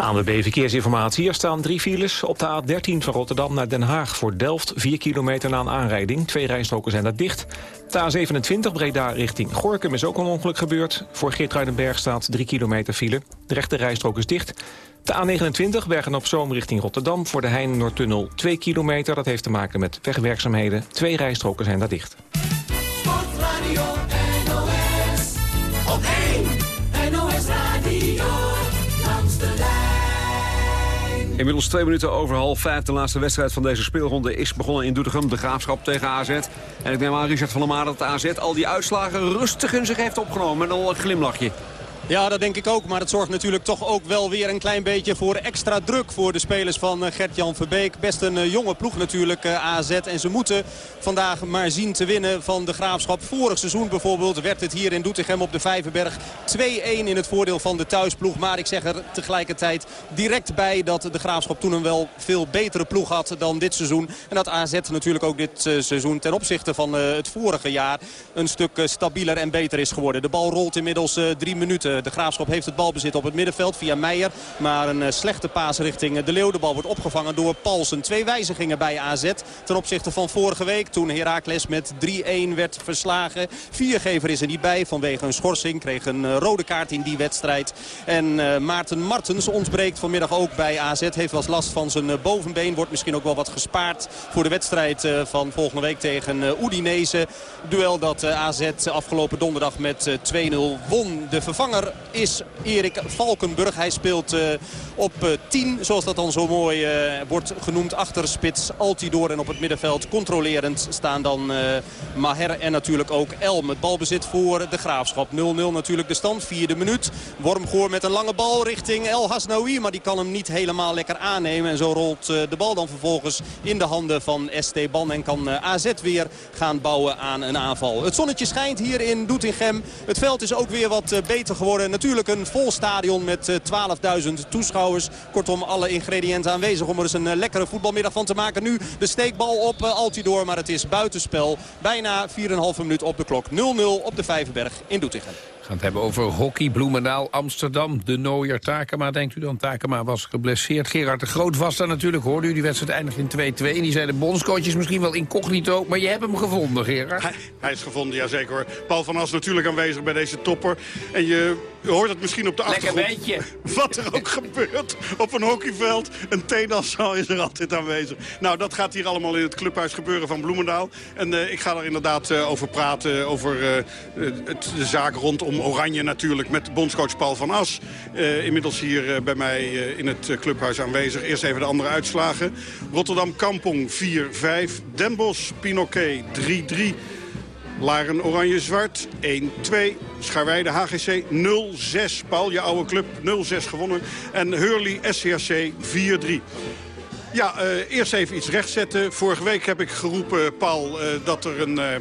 ANWB Verkeersinformatie. Er staan drie files op de A13 van Rotterdam naar Den Haag voor Delft. 4 kilometer na een aanrijding. Twee rijstroken zijn daar dicht. De A27 Breda richting Gorkum is ook een ongeluk gebeurd. Voor Geertruidenberg staat 3 kilometer file. De rechte rijstrook is dicht. De A29 Bergen-op-Zoom richting Rotterdam voor de Heijn-Noordtunnel 2 kilometer. Dat heeft te maken met wegwerkzaamheden. Twee rijstroken zijn daar dicht. Sportradio NOS. Op Inmiddels twee minuten over half vijf. De laatste wedstrijd van deze speelronde is begonnen in Doetinchem. De Graafschap tegen AZ. En ik neem aan, Richard van der Maar, dat AZ al die uitslagen rustig in zich heeft opgenomen. Met een glimlachje. Ja, dat denk ik ook. Maar het zorgt natuurlijk toch ook wel weer een klein beetje voor extra druk voor de spelers van eh, Gert-Jan Verbeek. Best een eh, jonge ploeg natuurlijk, eh, AZ. En ze moeten vandaag maar zien te winnen van de Graafschap. Vorig seizoen bijvoorbeeld werd het hier in Doetinchem op de Vijverberg 2-1 in het voordeel van de thuisploeg. Maar ik zeg er tegelijkertijd direct bij dat de Graafschap toen een wel veel betere ploeg had dan dit seizoen. En dat AZ natuurlijk ook dit seizoen ten opzichte van het vorige jaar een stuk stabieler en beter is geworden. De bal rolt inmiddels drie minuten. De Graafschap heeft het balbezit op het middenveld via Meijer. Maar een eh, slechte paas richting eh, de Leeuw. De bal wordt opgevangen door Paulsen. Twee wijzigingen bij AZ ten opzichte van vorige week. Toen Heracles met 3-1 werd verslagen. Viergever is er niet bij vanwege een schorsing. Kreeg een eh, rode kaart in die wedstrijd. En Maarten Martens ontbreekt vanmiddag ook bij AZ. Heeft wel last van zijn bovenbeen. Wordt misschien ook wel wat gespaard voor de wedstrijd van volgende week tegen Udinese. Duel dat AZ afgelopen donderdag met 2-0 won. De vervanger is Erik Valkenburg. Hij speelt uh, op 10, uh, zoals dat dan zo mooi uh, wordt genoemd. Achter spits Altidor en op het middenveld controlerend staan dan Maher en natuurlijk ook Elm. Het balbezit voor de Graafschap. 0-0 natuurlijk de stand, vierde minuut. Wormgoor met een lange bal richting El Hasnaoui. Maar die kan hem niet helemaal lekker aannemen. En zo rolt de bal dan vervolgens in de handen van Esteban. En kan AZ weer gaan bouwen aan een aanval. Het zonnetje schijnt hier in Doetinchem. Het veld is ook weer wat beter geworden. Natuurlijk een vol stadion met 12.000 toeschouwers. Kortom, alle ingrediënten aanwezig om er eens een lekkere voetbalmiddag van te maken. Nu de steekbal op Altidor, maar het is buitenspel. Bijna 4,5 minuut op de klok. 0-0 op de Vijverberg in Doetinchem. Gaan het hebben over hockey, Bloemendaal, Amsterdam. De Nooier Takema, denkt u dan? Takema was geblesseerd. Gerard de Groot was daar natuurlijk, hoorde u. Die wedstrijd eindigde in 2-2. En die zei de bondscoaches misschien wel incognito. Maar je hebt hem gevonden, Gerard. Hij, hij is gevonden, ja zeker hoor. Paul van As natuurlijk aanwezig bij deze topper. En je u hoort het misschien op de achtergrond. beetje. Wat er ook gebeurt op een hockeyveld. Een tenniszaal is er altijd aanwezig. Nou, dat gaat hier allemaal in het clubhuis gebeuren van Bloemendaal. En uh, ik ga er inderdaad uh, over praten. Over uh, het, de zaak rondom Oranje natuurlijk. Met bondscoach Paul van As. inmiddels hier bij mij in het clubhuis aanwezig. Eerst even de andere uitslagen. Rotterdam Kampong 4-5. Den Bosch Pinoquet 3-3. Laren Oranje-Zwart 1-2. Scharweide HGC 0-6. Paul, je oude club 0-6 gewonnen. En Hurley SCRC 4-3. Ja, uh, eerst even iets rechtzetten. Vorige week heb ik geroepen, Paul, uh, dat er een... Uh,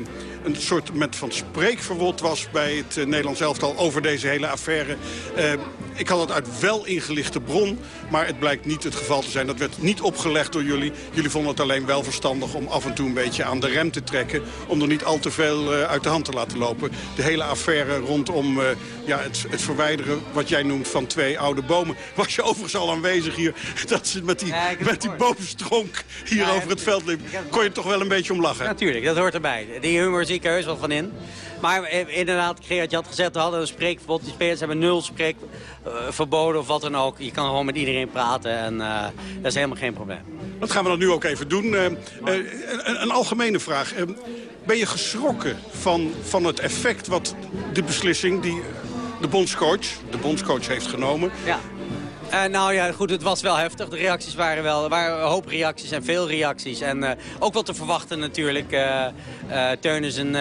een soort met van spreekverbod was bij het Nederlands elftal over deze hele affaire. Ik had het uit wel ingelichte bron, maar het blijkt niet het geval te zijn. Dat werd niet opgelegd door jullie. Jullie vonden het alleen wel verstandig om af en toe een beetje aan de rem te trekken. Om er niet al te veel uh, uit de hand te laten lopen. De hele affaire rondom ja, het, het, verwijderen, wat jij noemt, van twee oude bomen. Was je overigens al aanwezig hier, dat ze met die, ja, met die bovenstronk hier ja, over het veld liep. Kon je toch wel een beetje om lachen? Natuurlijk, dat hoort erbij. Die humor zie ik er heus wel van in. Maar inderdaad, Gerard, je had gezegd, we hadden een spreekverbod. Die spelers hebben nul spreekverboden uh, of wat dan ook. Je kan gewoon met iedereen praten en uh, dat is helemaal geen probleem. Dat gaan we dan nu ook even doen. Uh, een, een, algemene vraag. ben je geschrokken van, van het effect wat de beslissing die de bondscoach, de bondscoach heeft genomen... Ja. Uh, nou ja, goed, het was wel heftig. De reacties waren wel, waren een hoop reacties en veel reacties. En uh, ook wel te verwachten natuurlijk. Uh, Teun is een,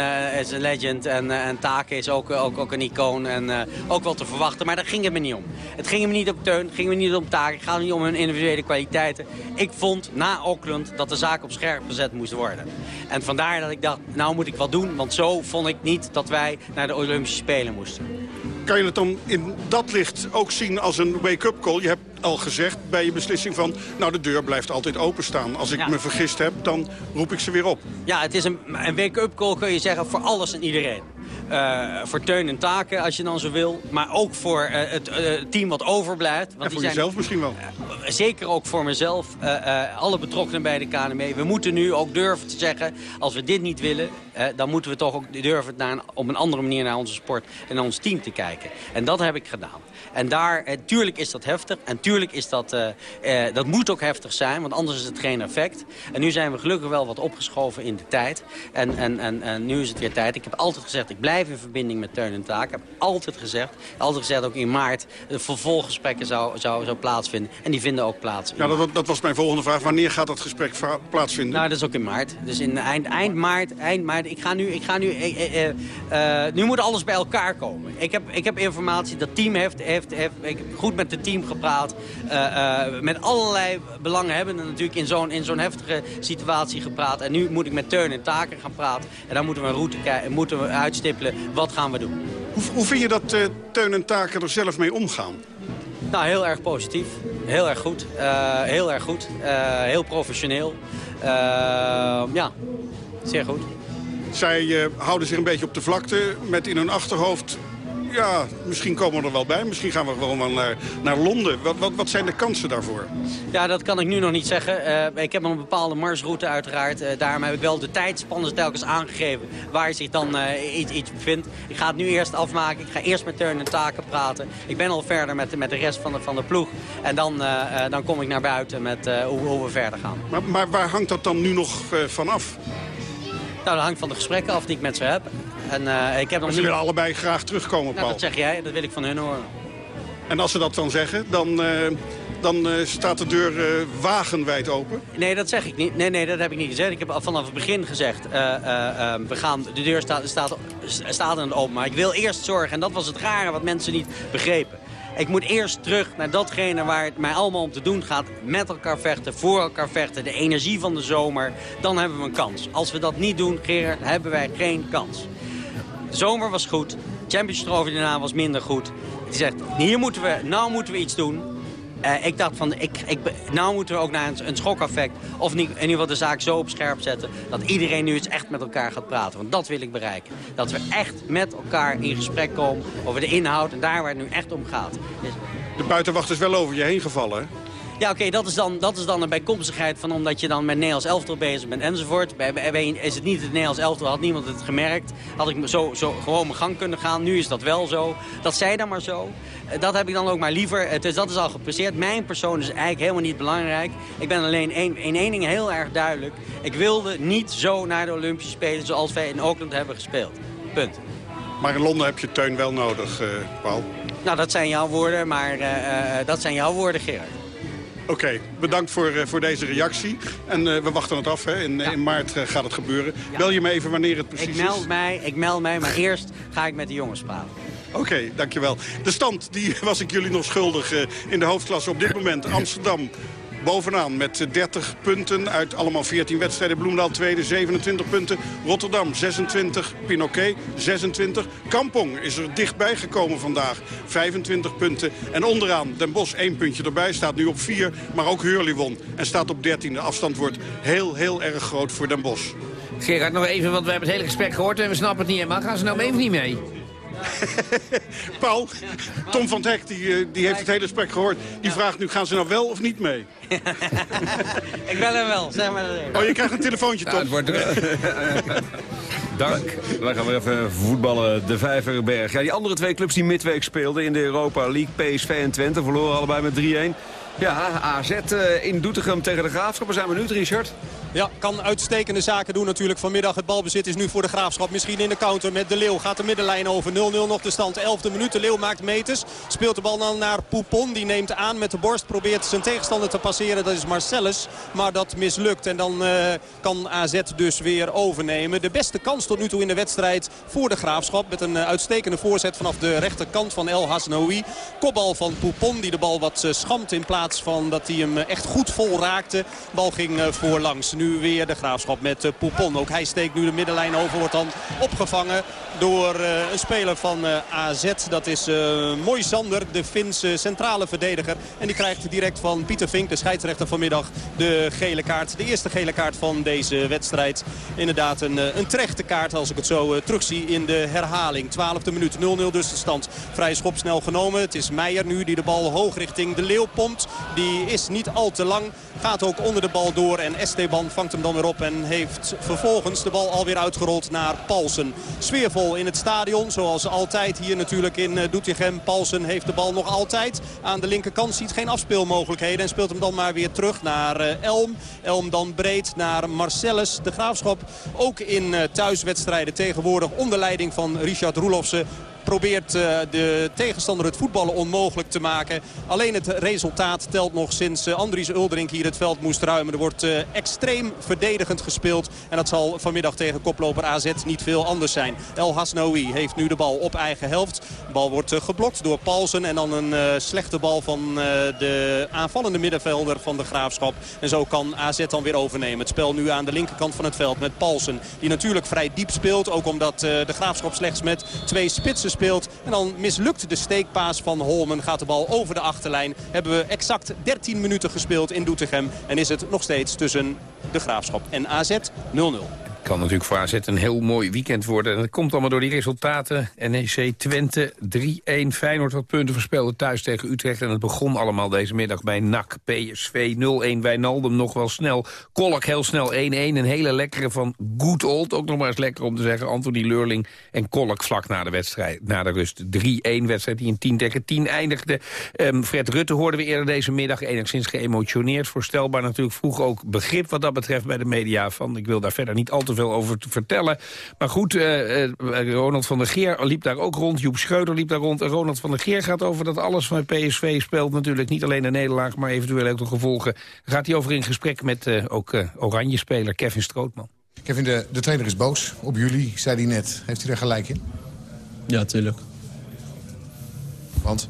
legend en, en is ook, ook, ook een icoon. En ook wel te verwachten, maar daar ging het me niet om. Het ging me niet om Teun, het ging me niet om Take. Het gaat niet om hun individuele kwaliteiten. Ik vond na Auckland dat de zaak op scherp gezet moest worden. En vandaar dat ik dacht, nou moet ik wat doen. Want zo vond ik niet dat wij naar de Olympische Spelen moesten. Kan je het dan in dat licht ook zien als een wake-up call? Je hebt al gezegd bij je beslissing van... nou, de deur blijft altijd openstaan. Als ik ja. me vergist heb, dan roep ik ze weer op. Ja, het is een, een wake-up call kun je zeggen voor alles en iedereen. Eh, voor Teun en Taken, als je dan zo wil. Maar ook voor eh, het eh, team wat overblijft. Want En die voor zijn- jezelf misschien wel. Zeker ook voor mezelf, alle betrokkenen bij de KNME. We moeten nu ook durven te zeggen, als we dit niet willen... dan moeten we toch ook durven naar een, op een andere manier naar onze sport en naar ons team te kijken. En dat heb ik gedaan. En daar, eh, tuurlijk is dat heftig. En tuurlijk is dat, eh, eh, dat moet ook heftig zijn, want anders is het geen effect. En nu zijn we gelukkig wel wat opgeschoven in de tijd. En, en, en, en nu is het weer tijd. Ik heb altijd gezegd, ik blijf in verbinding met Teun en Taak. Ik heb altijd gezegd, altijd gezegd ook in maart... de vervolggesprekken zou, zou, zou plaatsvinden. En die vinden ook plaats. Ja, dat, dat was mijn volgende vraag. Wanneer gaat dat gesprek plaatsvinden? Nou, dat is ook in maart. Dus in eind, eind maart, eind maart. Ik ga nu, ik ga nu, eh, eh, nu moet alles bij elkaar komen. Ik heb, ik heb informatie, dat team heeft, heeft, heeft ik heb goed met het team gepraat. eh, eh, met allerlei belanghebbenden natuurlijk in zo'n in zo'n heftige situatie gepraat. En nu moet ik met Teun en Taken gaan praten. En dan moeten we een route moeten we uitstippelen. Wat gaan we doen? Hoe, hoe vind je dat eh, Teun en Taken er zelf mee omgaan? Nou, heel erg positief. Heel erg goed. Heel erg goed. Heel professioneel. Ja, zeer goed. Zij houden zich een beetje op de vlakte met in hun achterhoofd... Ja, misschien komen we er wel bij. Misschien gaan we gewoon wel naar, naar Londen. Wat, wat, wat zijn de kansen daarvoor? Ja, dat kan ik nu nog niet zeggen. Eh, ik heb een bepaalde marsroute uiteraard. Eh, daarom heb ik wel de tijdspannen telkens aangegeven waar zich dan eh, iets, iets bevindt. Ik ga het nu eerst afmaken. Ik ga eerst met Teun en Taken praten. Ik ben al verder met, met de rest van de, van de ploeg. En dan, dan kom ik naar buiten met hoe, hoe we verder gaan. Maar, maar waar hangt dat dan nu nog van af? Nou, dat hangt van de gesprekken af die ik met ze heb. En eh, ik heb nog Maar ze niet... willen allebei graag terugkomen, Nou, Paul. dat zeg jij. Dat wil ik van hun horen. En als ze dat dan zeggen, dan, eh, dan eh, staat de deur wagenwijd open. Nee, dat zeg ik niet. Nee, nee, dat heb ik niet gezegd. Ik heb al vanaf het begin gezegd, we gaan, de deur staat, staat, staat aan het open. Maar ik wil eerst zorgen, en dat was het rare wat mensen niet begrepen. Ik moet eerst terug naar datgene waar het mij allemaal om te doen gaat. Met elkaar vechten, voor elkaar vechten, de energie van de zomer. Dan hebben we een kans. Als we dat niet doen, Gerard, hebben wij geen kans. De zomer was goed. Championship Trophy daarna was minder goed. Die zegt, hier moeten we, nou moeten we iets doen. Eh, ik dacht van, ik, ik, nou moeten we ook naar een, een schokeffect. Of niet, in ieder geval de zaak zo op scherp zetten. Dat iedereen nu eens echt met elkaar gaat praten. Want dat wil ik bereiken. Dat we echt met elkaar in gesprek komen over de inhoud. En daar waar het nu echt om gaat. Dus De buitenwacht is wel over je heen gevallen? Ja, oké, dat, is dan, dat is dan een bijkomstigheid van omdat je dan met Nederlands elftal bezig bent enzovoort. Bij, bij, is het niet het Nederlands elftal, had niemand het gemerkt. Had ik zo, zo gewoon mijn gang kunnen gaan. Nu is dat wel zo. Dat zij dan maar zo. Eh, Dat heb ik dan ook maar liever. Is, dat is al gepasseerd. Mijn persoon is eigenlijk helemaal niet belangrijk. Ik ben alleen één, in één ding heel erg duidelijk. Ik wilde niet zo naar de Olympische Spelen zoals wij in Oakland hebben gespeeld. Punt. Maar in Londen heb je Teun wel nodig, eh, Paul. Nou, dat zijn jouw woorden, maar eh, dat zijn jouw woorden, Gerard. Oké, bedankt voor, eh, voor deze reactie. En eh, we wachten het af, hè. In, in maart eh, gaat het gebeuren. Bel je me even wanneer het precies Ik is. meld mij, ik meld mij, maar eerst ga ik met de jongens praten. Oké, dankjewel. De stand die was ik jullie nog schuldig in de hoofdklasse. Op dit moment Amsterdam bovenaan met eh, 30 punten uit allemaal 14 wedstrijden. Bloemendaal tweede, 27 punten. Rotterdam 26, Pinoquet 26. Kampong is er dichtbij gekomen vandaag, 25 punten. En onderaan Den Bosch één puntje erbij, staat nu op 4. Maar ook Hurley won en staat op 13. De afstand wordt heel, heel erg groot voor Den Bosch. Gerard, nog even, want we hebben het hele gesprek gehoord en we snappen het niet helemaal. Gaan ze nou even niet mee? Paul, Tom van het Hek, die, eh, die heeft het hele gesprek gehoord. Die vraagt nu, gaan ze nou wel of niet mee? Ik bel hem wel, zeg maar dat even. Oh, je krijgt een telefoontje, Tom. het wordt Dank. Dan gaan we even voetballen. De Vijverberg. Ja, die andere twee clubs die midweek speelden in de Europa League, PSV en Twente, verloren allebei met 3-1. Ja, AZ eh, in Doetinchem tegen de Graafschap. Waar zijn we nu, Richard? Ja, kan uitstekende zaken doen natuurlijk vanmiddag. Het balbezit is nu voor de Graafschap. Misschien in de counter met De Leeuw. Gaat de middenlijn over 0-0 nog de stand. 11e minuut. De Leeuw maakt meters. Speelt de bal dan naar Poupon. Die neemt aan met de borst. Probeert zijn tegenstander te passeren. Dat is Marcellus. Maar dat mislukt. En dan eh, kan AZ dus weer overnemen. De beste kans tot nu toe in de wedstrijd voor de Graafschap. Met een eh, uitstekende voorzet vanaf de rechterkant van El Hasnaoui. Kopbal van Poupon die de bal wat schamt in plaats plaats van dat hij hem echt goed vol raakte. Bal ging voorlangs. Nu weer de Graafschap met Poupon. Ook hij steekt nu de middenlijn over. Wordt dan opgevangen door een speler van AZ. Dat is Mooi Sander, de Finse centrale verdediger. En die krijgt direct van Pieter Vink, de scheidsrechter vanmiddag, de gele kaart. De eerste gele kaart van deze wedstrijd. Inderdaad een, een terechte kaart als ik het zo terugzie in de herhaling. 12e minuut, 0-0 dus de stand. Vrije schop snel genomen. Het is Meijer nu die de bal hoog richting de Leeuw pompt. Die is niet al te lang. Gaat ook onder de bal door en Esteban vangt hem dan weer op. En heeft vervolgens de bal alweer uitgerold naar Paulsen. Sfeervol in het stadion, zoals altijd hier natuurlijk in Doetinchem. Paulsen heeft de bal nog altijd aan de linkerkant. Ziet geen afspeelmogelijkheden en speelt hem dan maar weer terug naar Elm. Elm dan breed naar Marcellus. De Graafschap ook in thuiswedstrijden tegenwoordig onder leiding van Richard Roelofsen probeert uh, de tegenstander het voetballen onmogelijk te maken. Alleen het resultaat telt nog sinds uh, Andries Uldering hier het veld moest ruimen. Er wordt uh, extreem verdedigend gespeeld. En dat zal vanmiddag tegen koploper AZ niet veel anders zijn. El Hasnoui heeft nu de bal op eigen helft. De bal wordt geblokt door Paulsen. En dan een slechte bal van de aanvallende middenvelder van de Graafschap. En zo kan AZ dan weer overnemen. Het spel nu aan de linkerkant van het veld met Paulsen. Die natuurlijk vrij diep speelt. Ook omdat de Graafschap slechts met twee spitsen En dan mislukt de steekpaas van Holmen. Gaat de bal over de achterlijn. Hebben we exact 13 minuten gespeeld in Doetinchem. En is het nog steeds tussen de Graafschap en AZ 0-0 kan natuurlijk voor een heel mooi weekend worden. En dat komt allemaal door die resultaten. NEC Twente 3-1. Feyenoord wat punten verspeelde thuis tegen Utrecht. En het begon allemaal deze middag bij NAC. PSV 0-1. Wijnaldum nog wel snel. Kolk heel snel 1-1. Een hele lekkere van Good Old. Ook nog maar eens lekker om te zeggen. Anthony Leurling en Kolk vlak na de wedstrijd. Na de rust 3-1 wedstrijd die in 10 tegen 10 eindigde. Um, Fred Rutte hoorden we eerder deze middag. Enigszins geëmotioneerd. Voorstelbaar natuurlijk vroeg ook begrip wat dat betreft bij de media. Van ik wil daar verder niet al te veel over te vertellen. Maar goed, uh, uh, Ronald van der Geer liep daar ook rond. Joep Schreuder liep daar rond. En Ronald van der Geer gaat over dat alles van PSV speelt. Natuurlijk niet alleen de nederlaag, maar eventueel ook de gevolgen. Gaat hij over in gesprek met uh, ook Oranje-speler Kevin Strootman. Kevin, de, de trainer is boos op jullie, zei hij net. Heeft hij er gelijk in? Ja, tuurlijk. Want?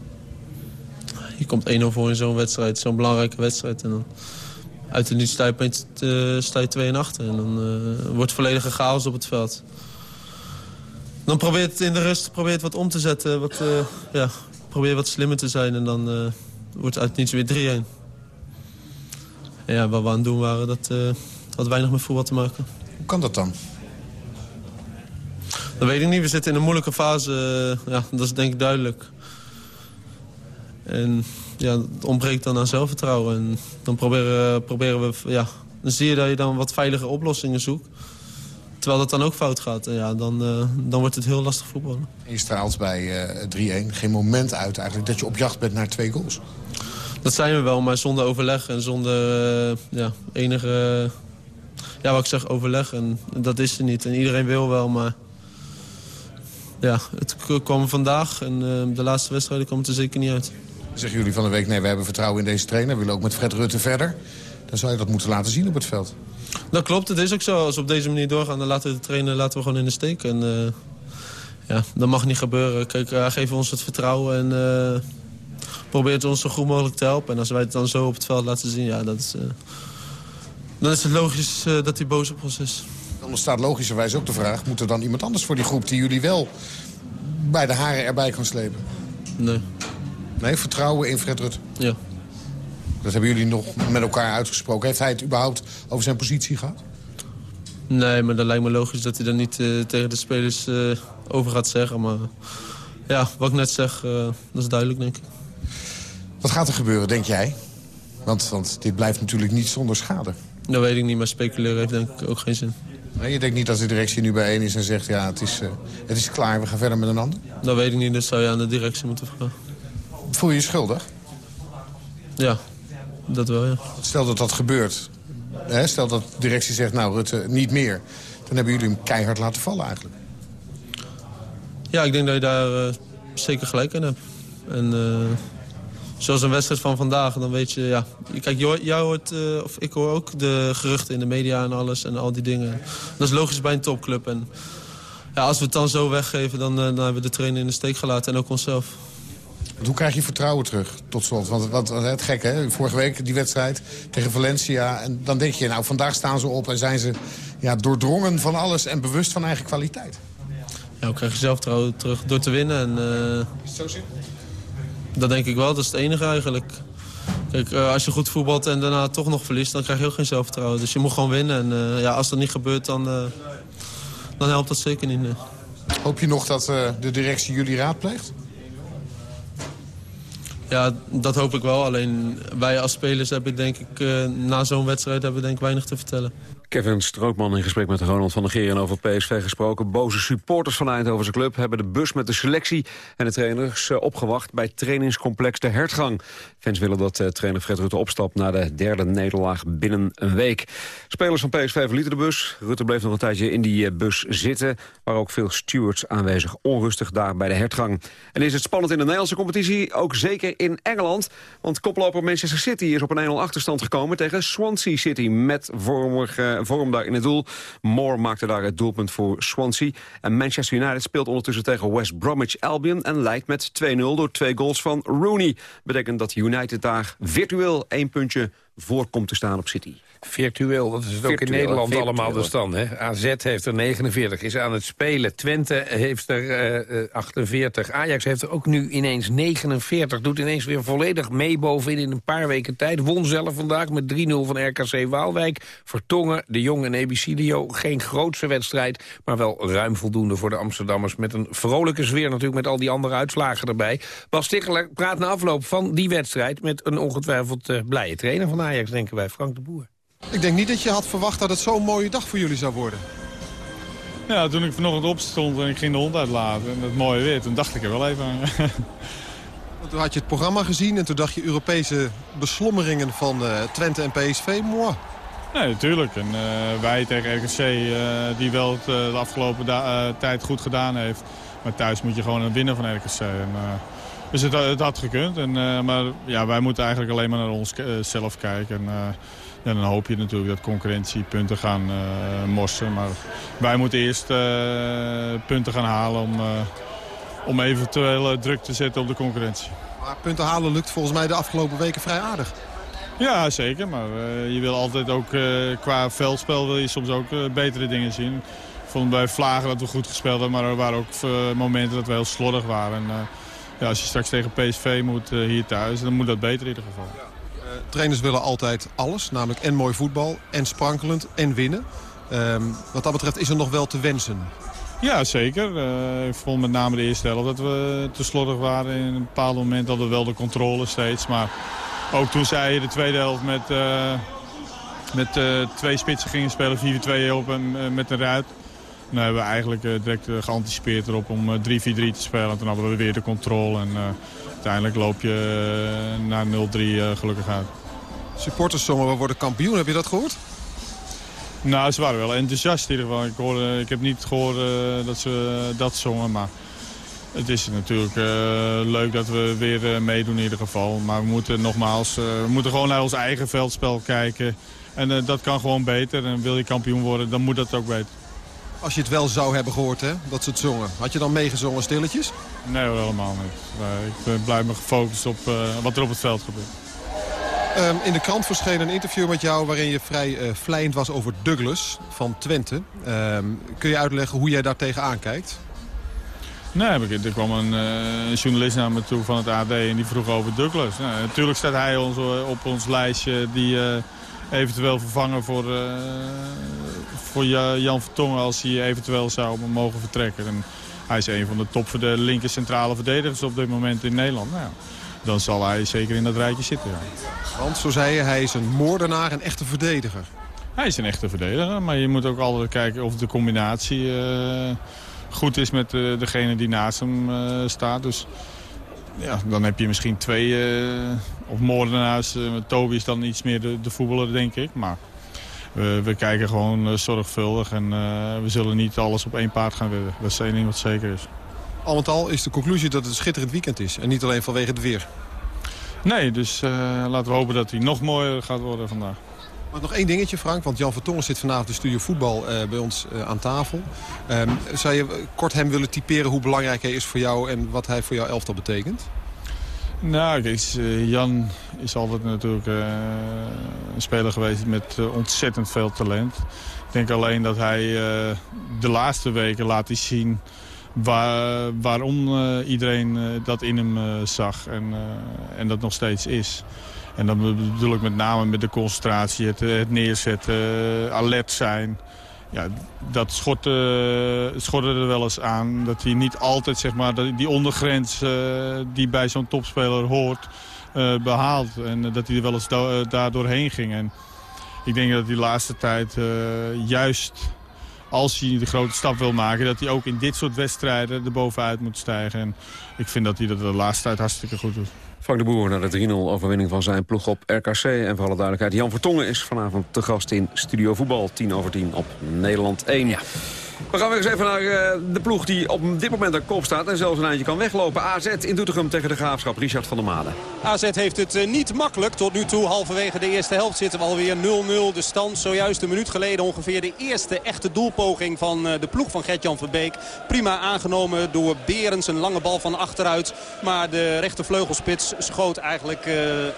Je komt 1-0 voor in zo'n wedstrijd, zo'n belangrijke wedstrijd. En dan uit de niets sta je, uh, sta je 2 en achter. En dan uh, wordt volledige chaos op het veld. Dan probeert het in de rust probeert wat om te zetten. Wat, uh, ja, probeer wat slimmer te zijn. En dan wordt het uit niets weer 3-1. Ja, wat we aan het doen waren, dat had weinig met voetbal te maken. Hoe kan dat dan? Dat weet ik niet. We zitten in een moeilijke fase. ja, dat is denk ik duidelijk. En ja, het ontbreekt dan aan zelfvertrouwen. En dan proberen, proberen we, ja, dan zie je dat je dan wat veilige oplossingen zoekt. Terwijl dat dan ook fout gaat. En ja, dan, uh, dan wordt het heel lastig voetballen. En je straalt bij uh, 3-1 geen moment uit eigenlijk dat je op jacht bent naar twee goals. Dat zijn we wel, maar zonder overleg en zonder uh, ja, enige... ja, wat ik zeg, overleg. En dat is er niet. En iedereen wil wel, maar... Ja, het kwam vandaag en de laatste wedstrijden kwam het er zeker niet uit zeggen jullie van de week, nee, we hebben vertrouwen in deze trainer. We willen ook met Fred Rutte verder. Dan zou je dat moeten laten zien op het veld. Dat klopt, het is ook zo. Als we op deze manier doorgaan, dan laten we de trainer laten we gewoon in de steek. En uh, ja, dat mag niet gebeuren. Kijk, hij geeft ons het vertrouwen en uh, probeert ons zo goed mogelijk te helpen. En als wij het dan zo op het veld laten zien, ja, dat is, uh, dan is het logisch dat hij boos op ons is. Dan ontstaat logischerwijs ook de vraag... moet er dan iemand anders voor die groep die jullie wel bij de haren erbij kan slepen? Nee. Nee, vertrouwen in Fred Rutte? Ja. Dat hebben jullie nog met elkaar uitgesproken. Heeft hij het überhaupt over zijn positie gehad? Nee, maar dat lijkt me logisch dat hij dat niet uh, tegen de spelers uh, over gaat zeggen. Maar ja, wat ik net zeg, uh, dat is duidelijk, denk ik. Wat gaat er gebeuren, denk jij? Want, want dit blijft natuurlijk niet zonder schade. Dat weet ik niet, maar speculeren heeft denk ik ook geen zin. Nee, je denkt niet dat de directie nu bijeen is en zegt... ja, het is, het is klaar, we gaan verder met een ander? Dat weet ik niet, dat zou je aan de directie moeten vragen. Voel je je schuldig? Ja, dat wel, ja. Stel dat dat gebeurt. Hè? Stel dat de directie zegt, nou Rutte, niet meer. Dan hebben jullie hem keihard laten vallen eigenlijk. Ja, ik denk dat je daar uh, zeker gelijk in hebt. En uh, zoals een wedstrijd van vandaag, dan weet je... Ja, kijk, jou, hoort, uh, of ik hoor ook de geruchten in de media en alles en al die dingen. Dat is logisch bij een topclub. En ja, als we het dan zo weggeven, dan, dan hebben we de trainer in de steek gelaten en ook onszelf. Hoe krijg je vertrouwen terug, tot slot? Want wat, het gek, hè? Vorige week die wedstrijd tegen Valencia. En dan denk je, nou, vandaag staan ze op en zijn ze ja, doordrongen van alles... en bewust van eigen kwaliteit. Ja, we krijgen zelfvertrouwen terug door te winnen. En, uh, Is het zo simpel? Dat denk ik wel, dat is het enige eigenlijk. Kijk, uh, als je goed voetbalt en daarna toch nog verliest, dan krijg je ook geen zelfvertrouwen. Dus je moet gewoon winnen. En uh, ja, als dat niet gebeurt, dan, dan helpt dat zeker niet. Nee. Hoop je nog dat de directie jullie raadpleegt? Ja, dat hoop ik wel. Alleen wij als spelers hebben denk ik, na zo'n wedstrijd hebben denk ik weinig te vertellen. Kevin Strootman in gesprek met Ronald van der Geren over PSV gesproken. Boze supporters van Eindhovense club hebben de bus met de selectie en de trainers opgewacht bij trainingscomplex De Hertgang. Fans willen dat trainer Fred Rutte opstapt na de derde nederlaag binnen een week. Spelers van PSV verlieten de bus. Rutte bleef nog een tijdje in die bus zitten, waar ook veel stewards aanwezig onrustig daar bij De Hertgang. En is het spannend in de Nederlandse competitie, ook zeker in Engeland. Want koploper Manchester City is op een 1-0 achterstand gekomen tegen Swansea City met vormige vorm daar in het doel. Moore maakte daar het doelpunt voor Swansea. En Manchester United speelt ondertussen tegen West Bromwich Albion... en leidt met 2-0 door twee goals van Rooney. Betekent dat United daar virtueel één puntje voor komt te staan op City. Virtueel, dat is het ook in Nederland virtueel. allemaal de stand. Hè? AZ heeft er 49, is aan het spelen. Twente heeft er uh, 48. Ajax heeft er ook nu ineens 49. Doet ineens weer volledig mee bovenin in een paar weken tijd. Won zelf vandaag met 3-0 van RKC Waalwijk. Vertongen, de Jong en Ebicilio. Geen grootse wedstrijd, maar wel ruim voldoende voor de Amsterdammers. Met een vrolijke sfeer natuurlijk met al die andere uitslagen erbij. Bas Stichler praat na afloop van die wedstrijd... met een ongetwijfeld uh, blije trainer van Ajax, denken wij, Frank de Boer. Ik denk niet dat je had verwacht dat het zo'n mooie dag voor jullie zou worden. Ja, toen ik vanochtend opstond en ik ging de hond uitlaten en het mooie weer, toen dacht ik er wel even aan. Want toen had je het programma gezien en toen dacht je Europese beslommeringen van uh, Twente en PSV, moi. Nee, natuurlijk. En uh, wij tegen RKC, uh, die wel het de afgelopen tijd goed gedaan heeft. Maar thuis moet je gewoon winnen van RKC. En, dus het, het, had gekund. En, maar ja, wij moeten eigenlijk alleen maar naar onszelf kijken. En, dan hoop je natuurlijk dat concurrentiepunten gaan uh, morsen. Maar wij moeten eerst uh, punten gaan halen om, uh, om eventueel druk te zetten op de concurrentie. Maar punten halen lukt volgens mij de afgelopen weken vrij aardig. Ja, zeker. Maar je wil altijd ook qua veldspel wil je soms ook betere dingen zien. Ik vond bij Vlagen dat we goed gespeeld hebben, maar er waren ook momenten dat we heel slordig waren. En, ja, als je straks tegen PSV moet hier thuis, dan moet dat beter in ieder geval. Ja. Trainers willen altijd alles, namelijk en mooi voetbal, en sprankelend, en winnen. Um, wat dat betreft is er nog wel te wensen. Ja, zeker. Uh, ik vond met name de eerste helft dat we te slordig waren. In een bepaald moment hadden we wel de controle steeds. Maar ook toen zij de tweede helft met, uh, met twee spitsen gingen spelen, 4-2 op en met een ruit. Dan hebben we eigenlijk direct geanticipeerd erop om 3-4-3 te spelen. En toen hadden we weer de controle. En, uiteindelijk loop je naar 0-3 gelukkig uit. Supporters zongen, we worden kampioen. Heb je dat gehoord? Nou, ze waren wel enthousiast in ieder geval. Ik, hoorde, ik heb niet gehoord uh, dat ze dat zongen, maar het is natuurlijk uh, leuk dat we weer uh, meedoen in ieder geval. Maar we moeten nogmaals, we moeten gewoon naar ons eigen veldspel kijken. En dat kan gewoon beter. En wil je kampioen worden, dan moet dat ook beter. Als je het wel zou hebben gehoord, hè, dat ze het zongen. Had je dan meegezongen stilletjes? Nee, helemaal niet. ik blijf me gefocust op wat er op het veld gebeurt. Um, in de krant verscheen een interview met jou waarin je vrij uh, vlijend was over Douglas van Twente. Um, kun je uitleggen hoe jij daar tegenaan kijkt? Nee, er kwam een uh, journalist naar me toe van het AD en die vroeg over Douglas. Nou, natuurlijk staat hij ons, op ons lijstje die uh, eventueel vervangen voor, voor Jan Vertongen als hij eventueel zou mogen vertrekken. En hij is een van de top de linker centrale verdedigers op dit moment in Nederland. Nou, dan zal hij zeker in dat rijtje zitten. Ja. Want zo zei je, hij is een moordenaar, een echte verdediger. Hij is een echte verdediger, maar je moet ook altijd kijken of de combinatie uh, goed is met uh, degene die naast hem uh, staat. Dus ja, dan heb je misschien twee of moordenaars. Toby is dan iets meer de, de voetballer, denk ik. Maar we, we kijken gewoon zorgvuldig en we zullen niet alles op één paard gaan wedden. Dat is één ding wat zeker is. Al met al is de conclusie dat het een schitterend weekend is. En niet alleen vanwege het weer. Nee, dus uh, laten we hopen dat hij nog mooier gaat worden vandaag. Maar nog één dingetje, Frank. Want Jan Vertongen zit vanavond de studio voetbal uh, bij ons uh, aan tafel. Um, zou je kort hem willen typeren hoe belangrijk hij is voor jou... en wat hij voor jouw elftal betekent? Nou, kijk, eh, Jan is altijd natuurlijk eh, een speler geweest met eh, ontzettend veel talent. Ik denk alleen dat hij eh, de laatste weken laat zien waar, waarom eh, iedereen eh, dat in hem eh, zag en, eh, en dat nog steeds is. En dan bedoel ik met name met de concentratie, het, het neerzetten, eh, alert zijn. Ja, dat schort, eh, schorde er wel eens aan. Dat hij niet altijd zeg maar, die ondergrens eh, die bij zo'n topspeler hoort eh, behaalt. En eh, dat hij er wel eens da daar doorheen ging. En ik denk dat hij de laatste tijd eh, juist als hij de grote stap wil maken... dat hij ook in dit soort wedstrijden er bovenuit moet stijgen. En ik vind dat hij dat de laatste tijd hartstikke goed doet. Frank de Boer naar de 3-0 overwinning van zijn ploeg op RKC. En voor alle duidelijkheid, Jan Vertongen is vanavond te gast in Studio Voetbal. 10 over 10 op Nederland 1. We gaan weer eens even naar eh, de ploeg die op dit moment aan kop staat... en zelfs een eindje kan weglopen. AZ in Doetinchem tegen de Graafschap. Richard van der Made. AZ heeft het eh, niet makkelijk. Tot nu toe, halverwege de eerste helft, zitten we alweer 0-0. De stand zojuist een minuut geleden ongeveer de eerste echte doelpoging van eh, de ploeg van Gert-Jan Verbeek. Prima aangenomen door Berens, een lange bal van achteruit. Maar de rechtervleugelspits schoot eigenlijk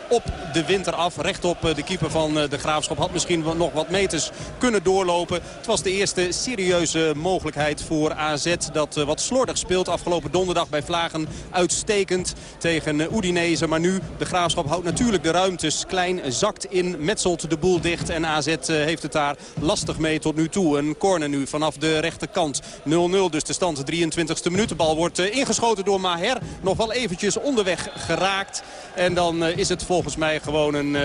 op de winter af. Recht op de keeper van de Graafschap. Had misschien nog wat meters kunnen doorlopen. Het was de eerste serieuze mogelijkheid voor AZ. Dat eh, wat slordig speelt afgelopen donderdag bij Vlagen. Uitstekend tegen eh, Udinese. Maar nu, de Graafschap houdt natuurlijk de ruimtes klein. Zakt in, metselt de boel dicht. En AZ eh, heeft het daar lastig mee tot nu toe. Een corner nu vanaf de rechterkant. 0-0 dus de stand, 23e minuut. De bal wordt ingeschoten door Maher. Nog wel eventjes onderweg geraakt. En dan is het volgens mij gewoon een...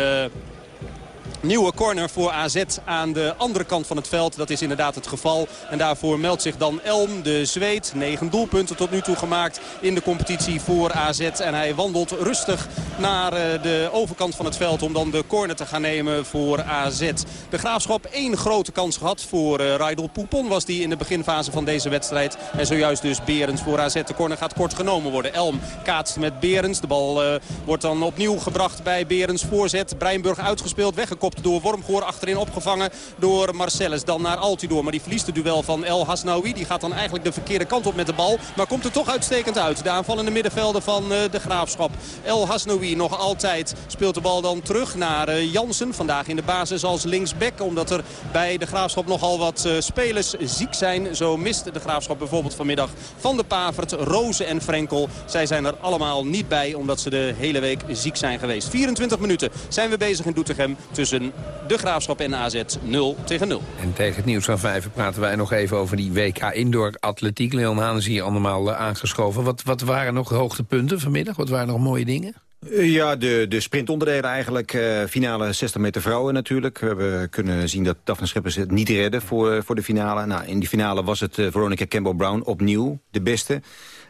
Nieuwe corner voor AZ aan de andere kant van het veld. Dat is inderdaad het geval. En daarvoor meldt zich dan Elm, de Zweed. Negen doelpunten tot nu toe gemaakt in de competitie voor AZ. En hij wandelt rustig naar eh, de overkant van het veld om dan de corner te gaan nemen voor AZ. De Graafschap één grote kans gehad voor uh, Raidel Poupon was die in de beginfase van deze wedstrijd. En zojuist dus Berens voor AZ. De corner gaat kort genomen worden. Elm kaatst met Berens. De bal uh, wordt dan opnieuw gebracht bij Berens voorzet. Breinburg uitgespeeld, weggekopt door Wormgoor. Achterin opgevangen door Marcellus. Dan naar Altidoor. Maar die verliest het duel van El Hasnaoui. Die gaat dan eigenlijk de verkeerde kant op met de bal. Maar komt er toch uitstekend uit. De aanvallende middenvelder van uh, de Graafschap. El Hasnaoui nog altijd speelt de bal dan terug naar uh, Jansen. Vandaag in de basis als linksback. Omdat er bij de Graafschap nogal wat uh, spelers ziek zijn. Zo mist de Graafschap bijvoorbeeld vanmiddag Van de Pavert, Rozen en Frenkel. Zij zijn er allemaal niet bij omdat ze de hele week ziek zijn geweest. 24 minuten zijn we bezig in Doetinchem tussen de Graafschap en AZ 0 tegen 0. En tegen het nieuws van vijf praten wij nog even over die WK Indoor Atletiek. Leon Haan is hier allemaal uh, aangeschoven. Wat, wat waren nog hoogtepunten vanmiddag? Wat waren nog mooie dingen? Ja, de, de sprintonderdelen eigenlijk. Uh, finale 60 meter vrouwen natuurlijk. We hebben kunnen zien dat Daphne Schippers het niet redden voor, voor de finale. Nou, in die finale was het uh, Veronica Campbell-Brown opnieuw de beste.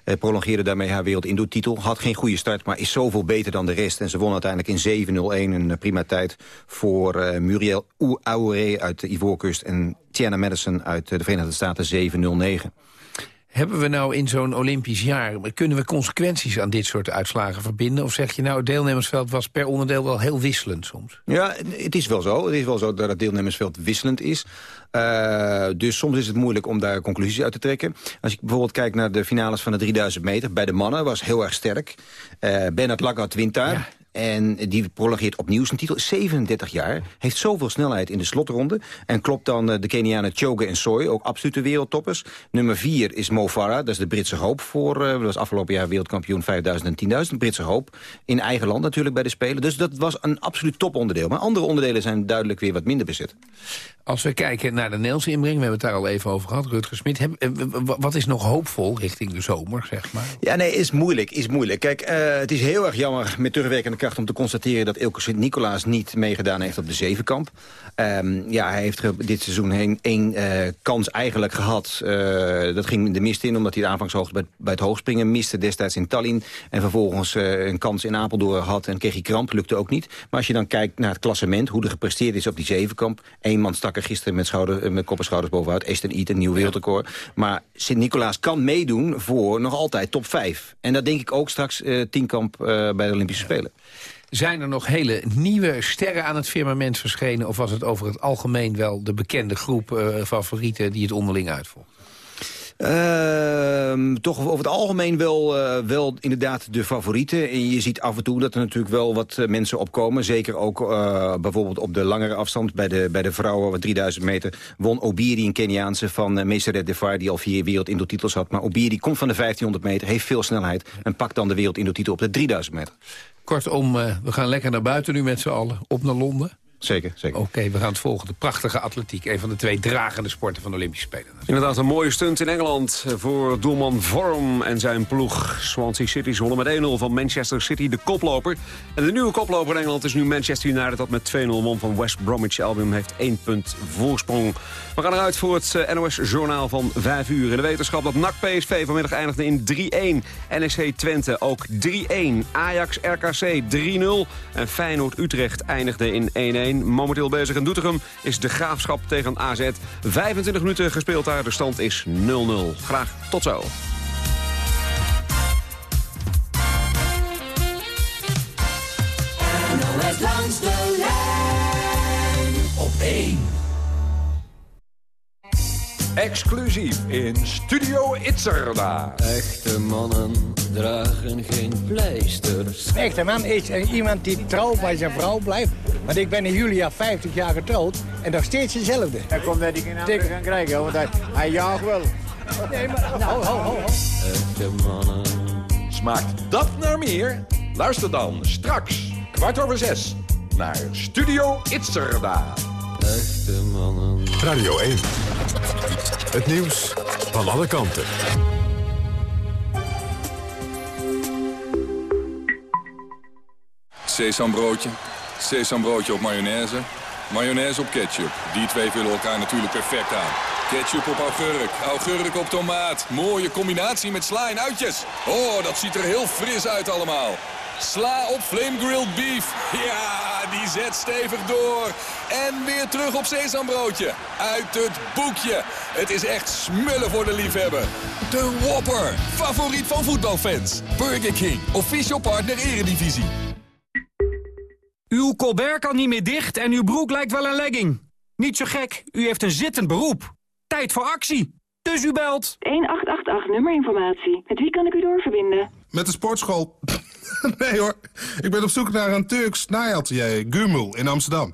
Uh, prolongeerde daarmee haar wereldindoor-titel. Had geen goede start, maar is zoveel beter dan de rest. En ze won uiteindelijk in 7-0-1 een prima tijd voor uh, Muriel Ouaure uit de Ivoorkust... en Tiana Madison uit de Verenigde Staten 7-0-9. Hebben we nou in zo'n Olympisch jaar... kunnen we consequenties aan dit soort uitslagen verbinden? Of zeg je nou, het deelnemersveld was per onderdeel wel heel wisselend soms? Ja, het is wel zo. Het is wel zo dat het deelnemersveld wisselend is. Uh, dus soms is het moeilijk om daar conclusies uit te trekken. Als ik bijvoorbeeld kijk naar de finales van de 3000 meter... bij de mannen was heel erg sterk. Uh, Bernard Lagat wint daar. En die prolongeert opnieuw zijn titel. 37 jaar. Heeft zoveel snelheid in de slotronde. En klopt dan de Kenianen Choge en Soy. Ook absolute wereldtoppers. Nummer 4 is Mo Farah. Dat is de Britse hoop. voor. Uh, was afgelopen jaar wereldkampioen 5000 en 10.000. Britse hoop. In eigen land natuurlijk bij de Spelen. Dus dat was een absoluut toponderdeel. Maar andere onderdelen zijn duidelijk weer wat minder bezet. Als we kijken naar de Nederlandse inbreng. We hebben het daar al even over gehad. Rutger Smit. Wat is nog hoopvol richting de zomer, zeg maar? Ja, nee, is moeilijk. Is moeilijk. Kijk, uh, het is heel erg jammer met terugwerkende kracht om te constateren dat Ilke Sint-Nicolaas niet meegedaan heeft op de zevenkamp. Um, ja, hij heeft dit seizoen één uh, kans eigenlijk gehad. Dat ging de mist in, omdat hij de aanvangshoogte bij, bij het hoogspringen miste destijds in Tallinn. En vervolgens een kans in Apeldoorn had en kreeg hij kramp, lukte ook niet. Maar als je dan kijkt naar het klassement, hoe er gepresteerd is op die zevenkamp. Eén man stak er gisteren met, schouder, met kop en schouders bovenuit. Easton Eaton, nieuw wereldrecord. Maar Sint-Nicolaas kan meedoen voor nog altijd top 5. En dat denk ik ook straks tienkamp bij de Olympische Spelen. Zijn er nog hele nieuwe sterren aan het firmament verschenen... of was het over het algemeen wel de bekende groep uh, favorieten die het onderling uitvoert? Ehm, toch over het algemeen wel, eh, wel inderdaad de favorieten. En je ziet af en toe dat er natuurlijk wel wat eh, mensen opkomen. Zeker ook eh, bijvoorbeeld op de langere afstand bij de, bij de vrouwen... wat 3000 meter won Obiri, een Keniaanse van uh, Meseret Defar... die al vier wereldindeltitels had. Maar Obiri komt van de 1500 meter, heeft veel snelheid... en pakt dan de wereldindeltitel op de 3000 meter. Kortom, we gaan lekker naar buiten nu met z'n allen. Op naar Londen. Zeker, zeker. Oké, we gaan het volgen. De prachtige atletiek. Een van de twee dragende sporten van de Olympische Spelen. Inderdaad, een mooie stunt in Engeland voor doelman Vorm en zijn ploeg. Swansea City wonnen met 1-0 van Manchester City, de koploper. En de nieuwe koploper in Engeland is nu Manchester United... dat met 2-0 won van West Bromwich Albion heeft 1 punt voorsprong. We gaan eruit voor het eh, NOS-journaal van 5 uur. In de wetenschap dat NAC PSV vanmiddag eindigde in 3-1. NEC Twente ook 3-1. Ajax RKC 3-0. En Feyenoord Utrecht eindigde in 1-1. Momenteel bezig in Doetinchem is de Graafschap tegen AZ. 25 minuten gespeeld daar, de stand is 0-0. Graag tot zo. Langs de lijn op 1. Exclusief in Studio Itzerda. Echte mannen dragen geen pleisters. Een echte man is iemand die trouw bij zijn vrouw blijft. Want ik ben in juli al 50 jaar getrouwd en nog steeds dezelfde. Hij komt dat ik een ander gaan krijgen, want hij, hij jaagt wel. Nee, maar nou, ho, ho, ho. Echte mannen. Smaakt dat naar meer? Luister dan straks, kwart over zes, naar Studio Itzerda. Echte mannen. Radio 1. Het nieuws van alle kanten. Sesambroodje, sesambroodje op mayonaise, mayonaise op ketchup. Die twee vullen elkaar natuurlijk perfect aan. Ketchup op augurk, augurk op tomaat. Mooie combinatie met sla en uitjes. Oh, dat ziet er heel fris uit allemaal. Sla op flame grilled beef. Ja, die zet stevig door. En weer terug op sesambroodje. Uit het boekje. Het is echt smullen voor de liefhebber. De Whopper. Favoriet van voetbalfans. Burger King. Official partner Eredivisie. Uw colbert kan niet meer dicht en uw broek lijkt wel een legging. Niet zo gek, u heeft een zittend beroep. Tijd voor actie. Dus u belt. 1888 nummerinformatie. Met wie kan ik u doorverbinden? Met de sportschool. nee hoor, ik ben op zoek naar een Turks naaiatelier, Gumul, in Amsterdam.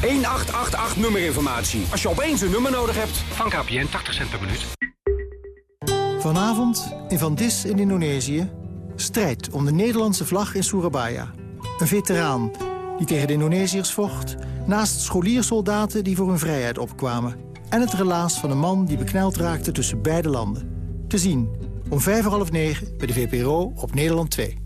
1888 nummerinformatie. Als je opeens een nummer nodig hebt. Van KPN 80 cent per minuut. Vanavond in Van Dis in Indonesië. Strijd om de Nederlandse vlag in Surabaya. Een veteraan die tegen de Indonesiërs vocht... naast scholiersoldaten die voor hun vrijheid opkwamen. En het relaas van een man die bekneld raakte tussen beide landen. Te zien om vijf voor half negen bij de VPRO op Nederland 2.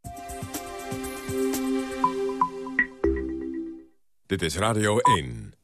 Dit is Radio 1.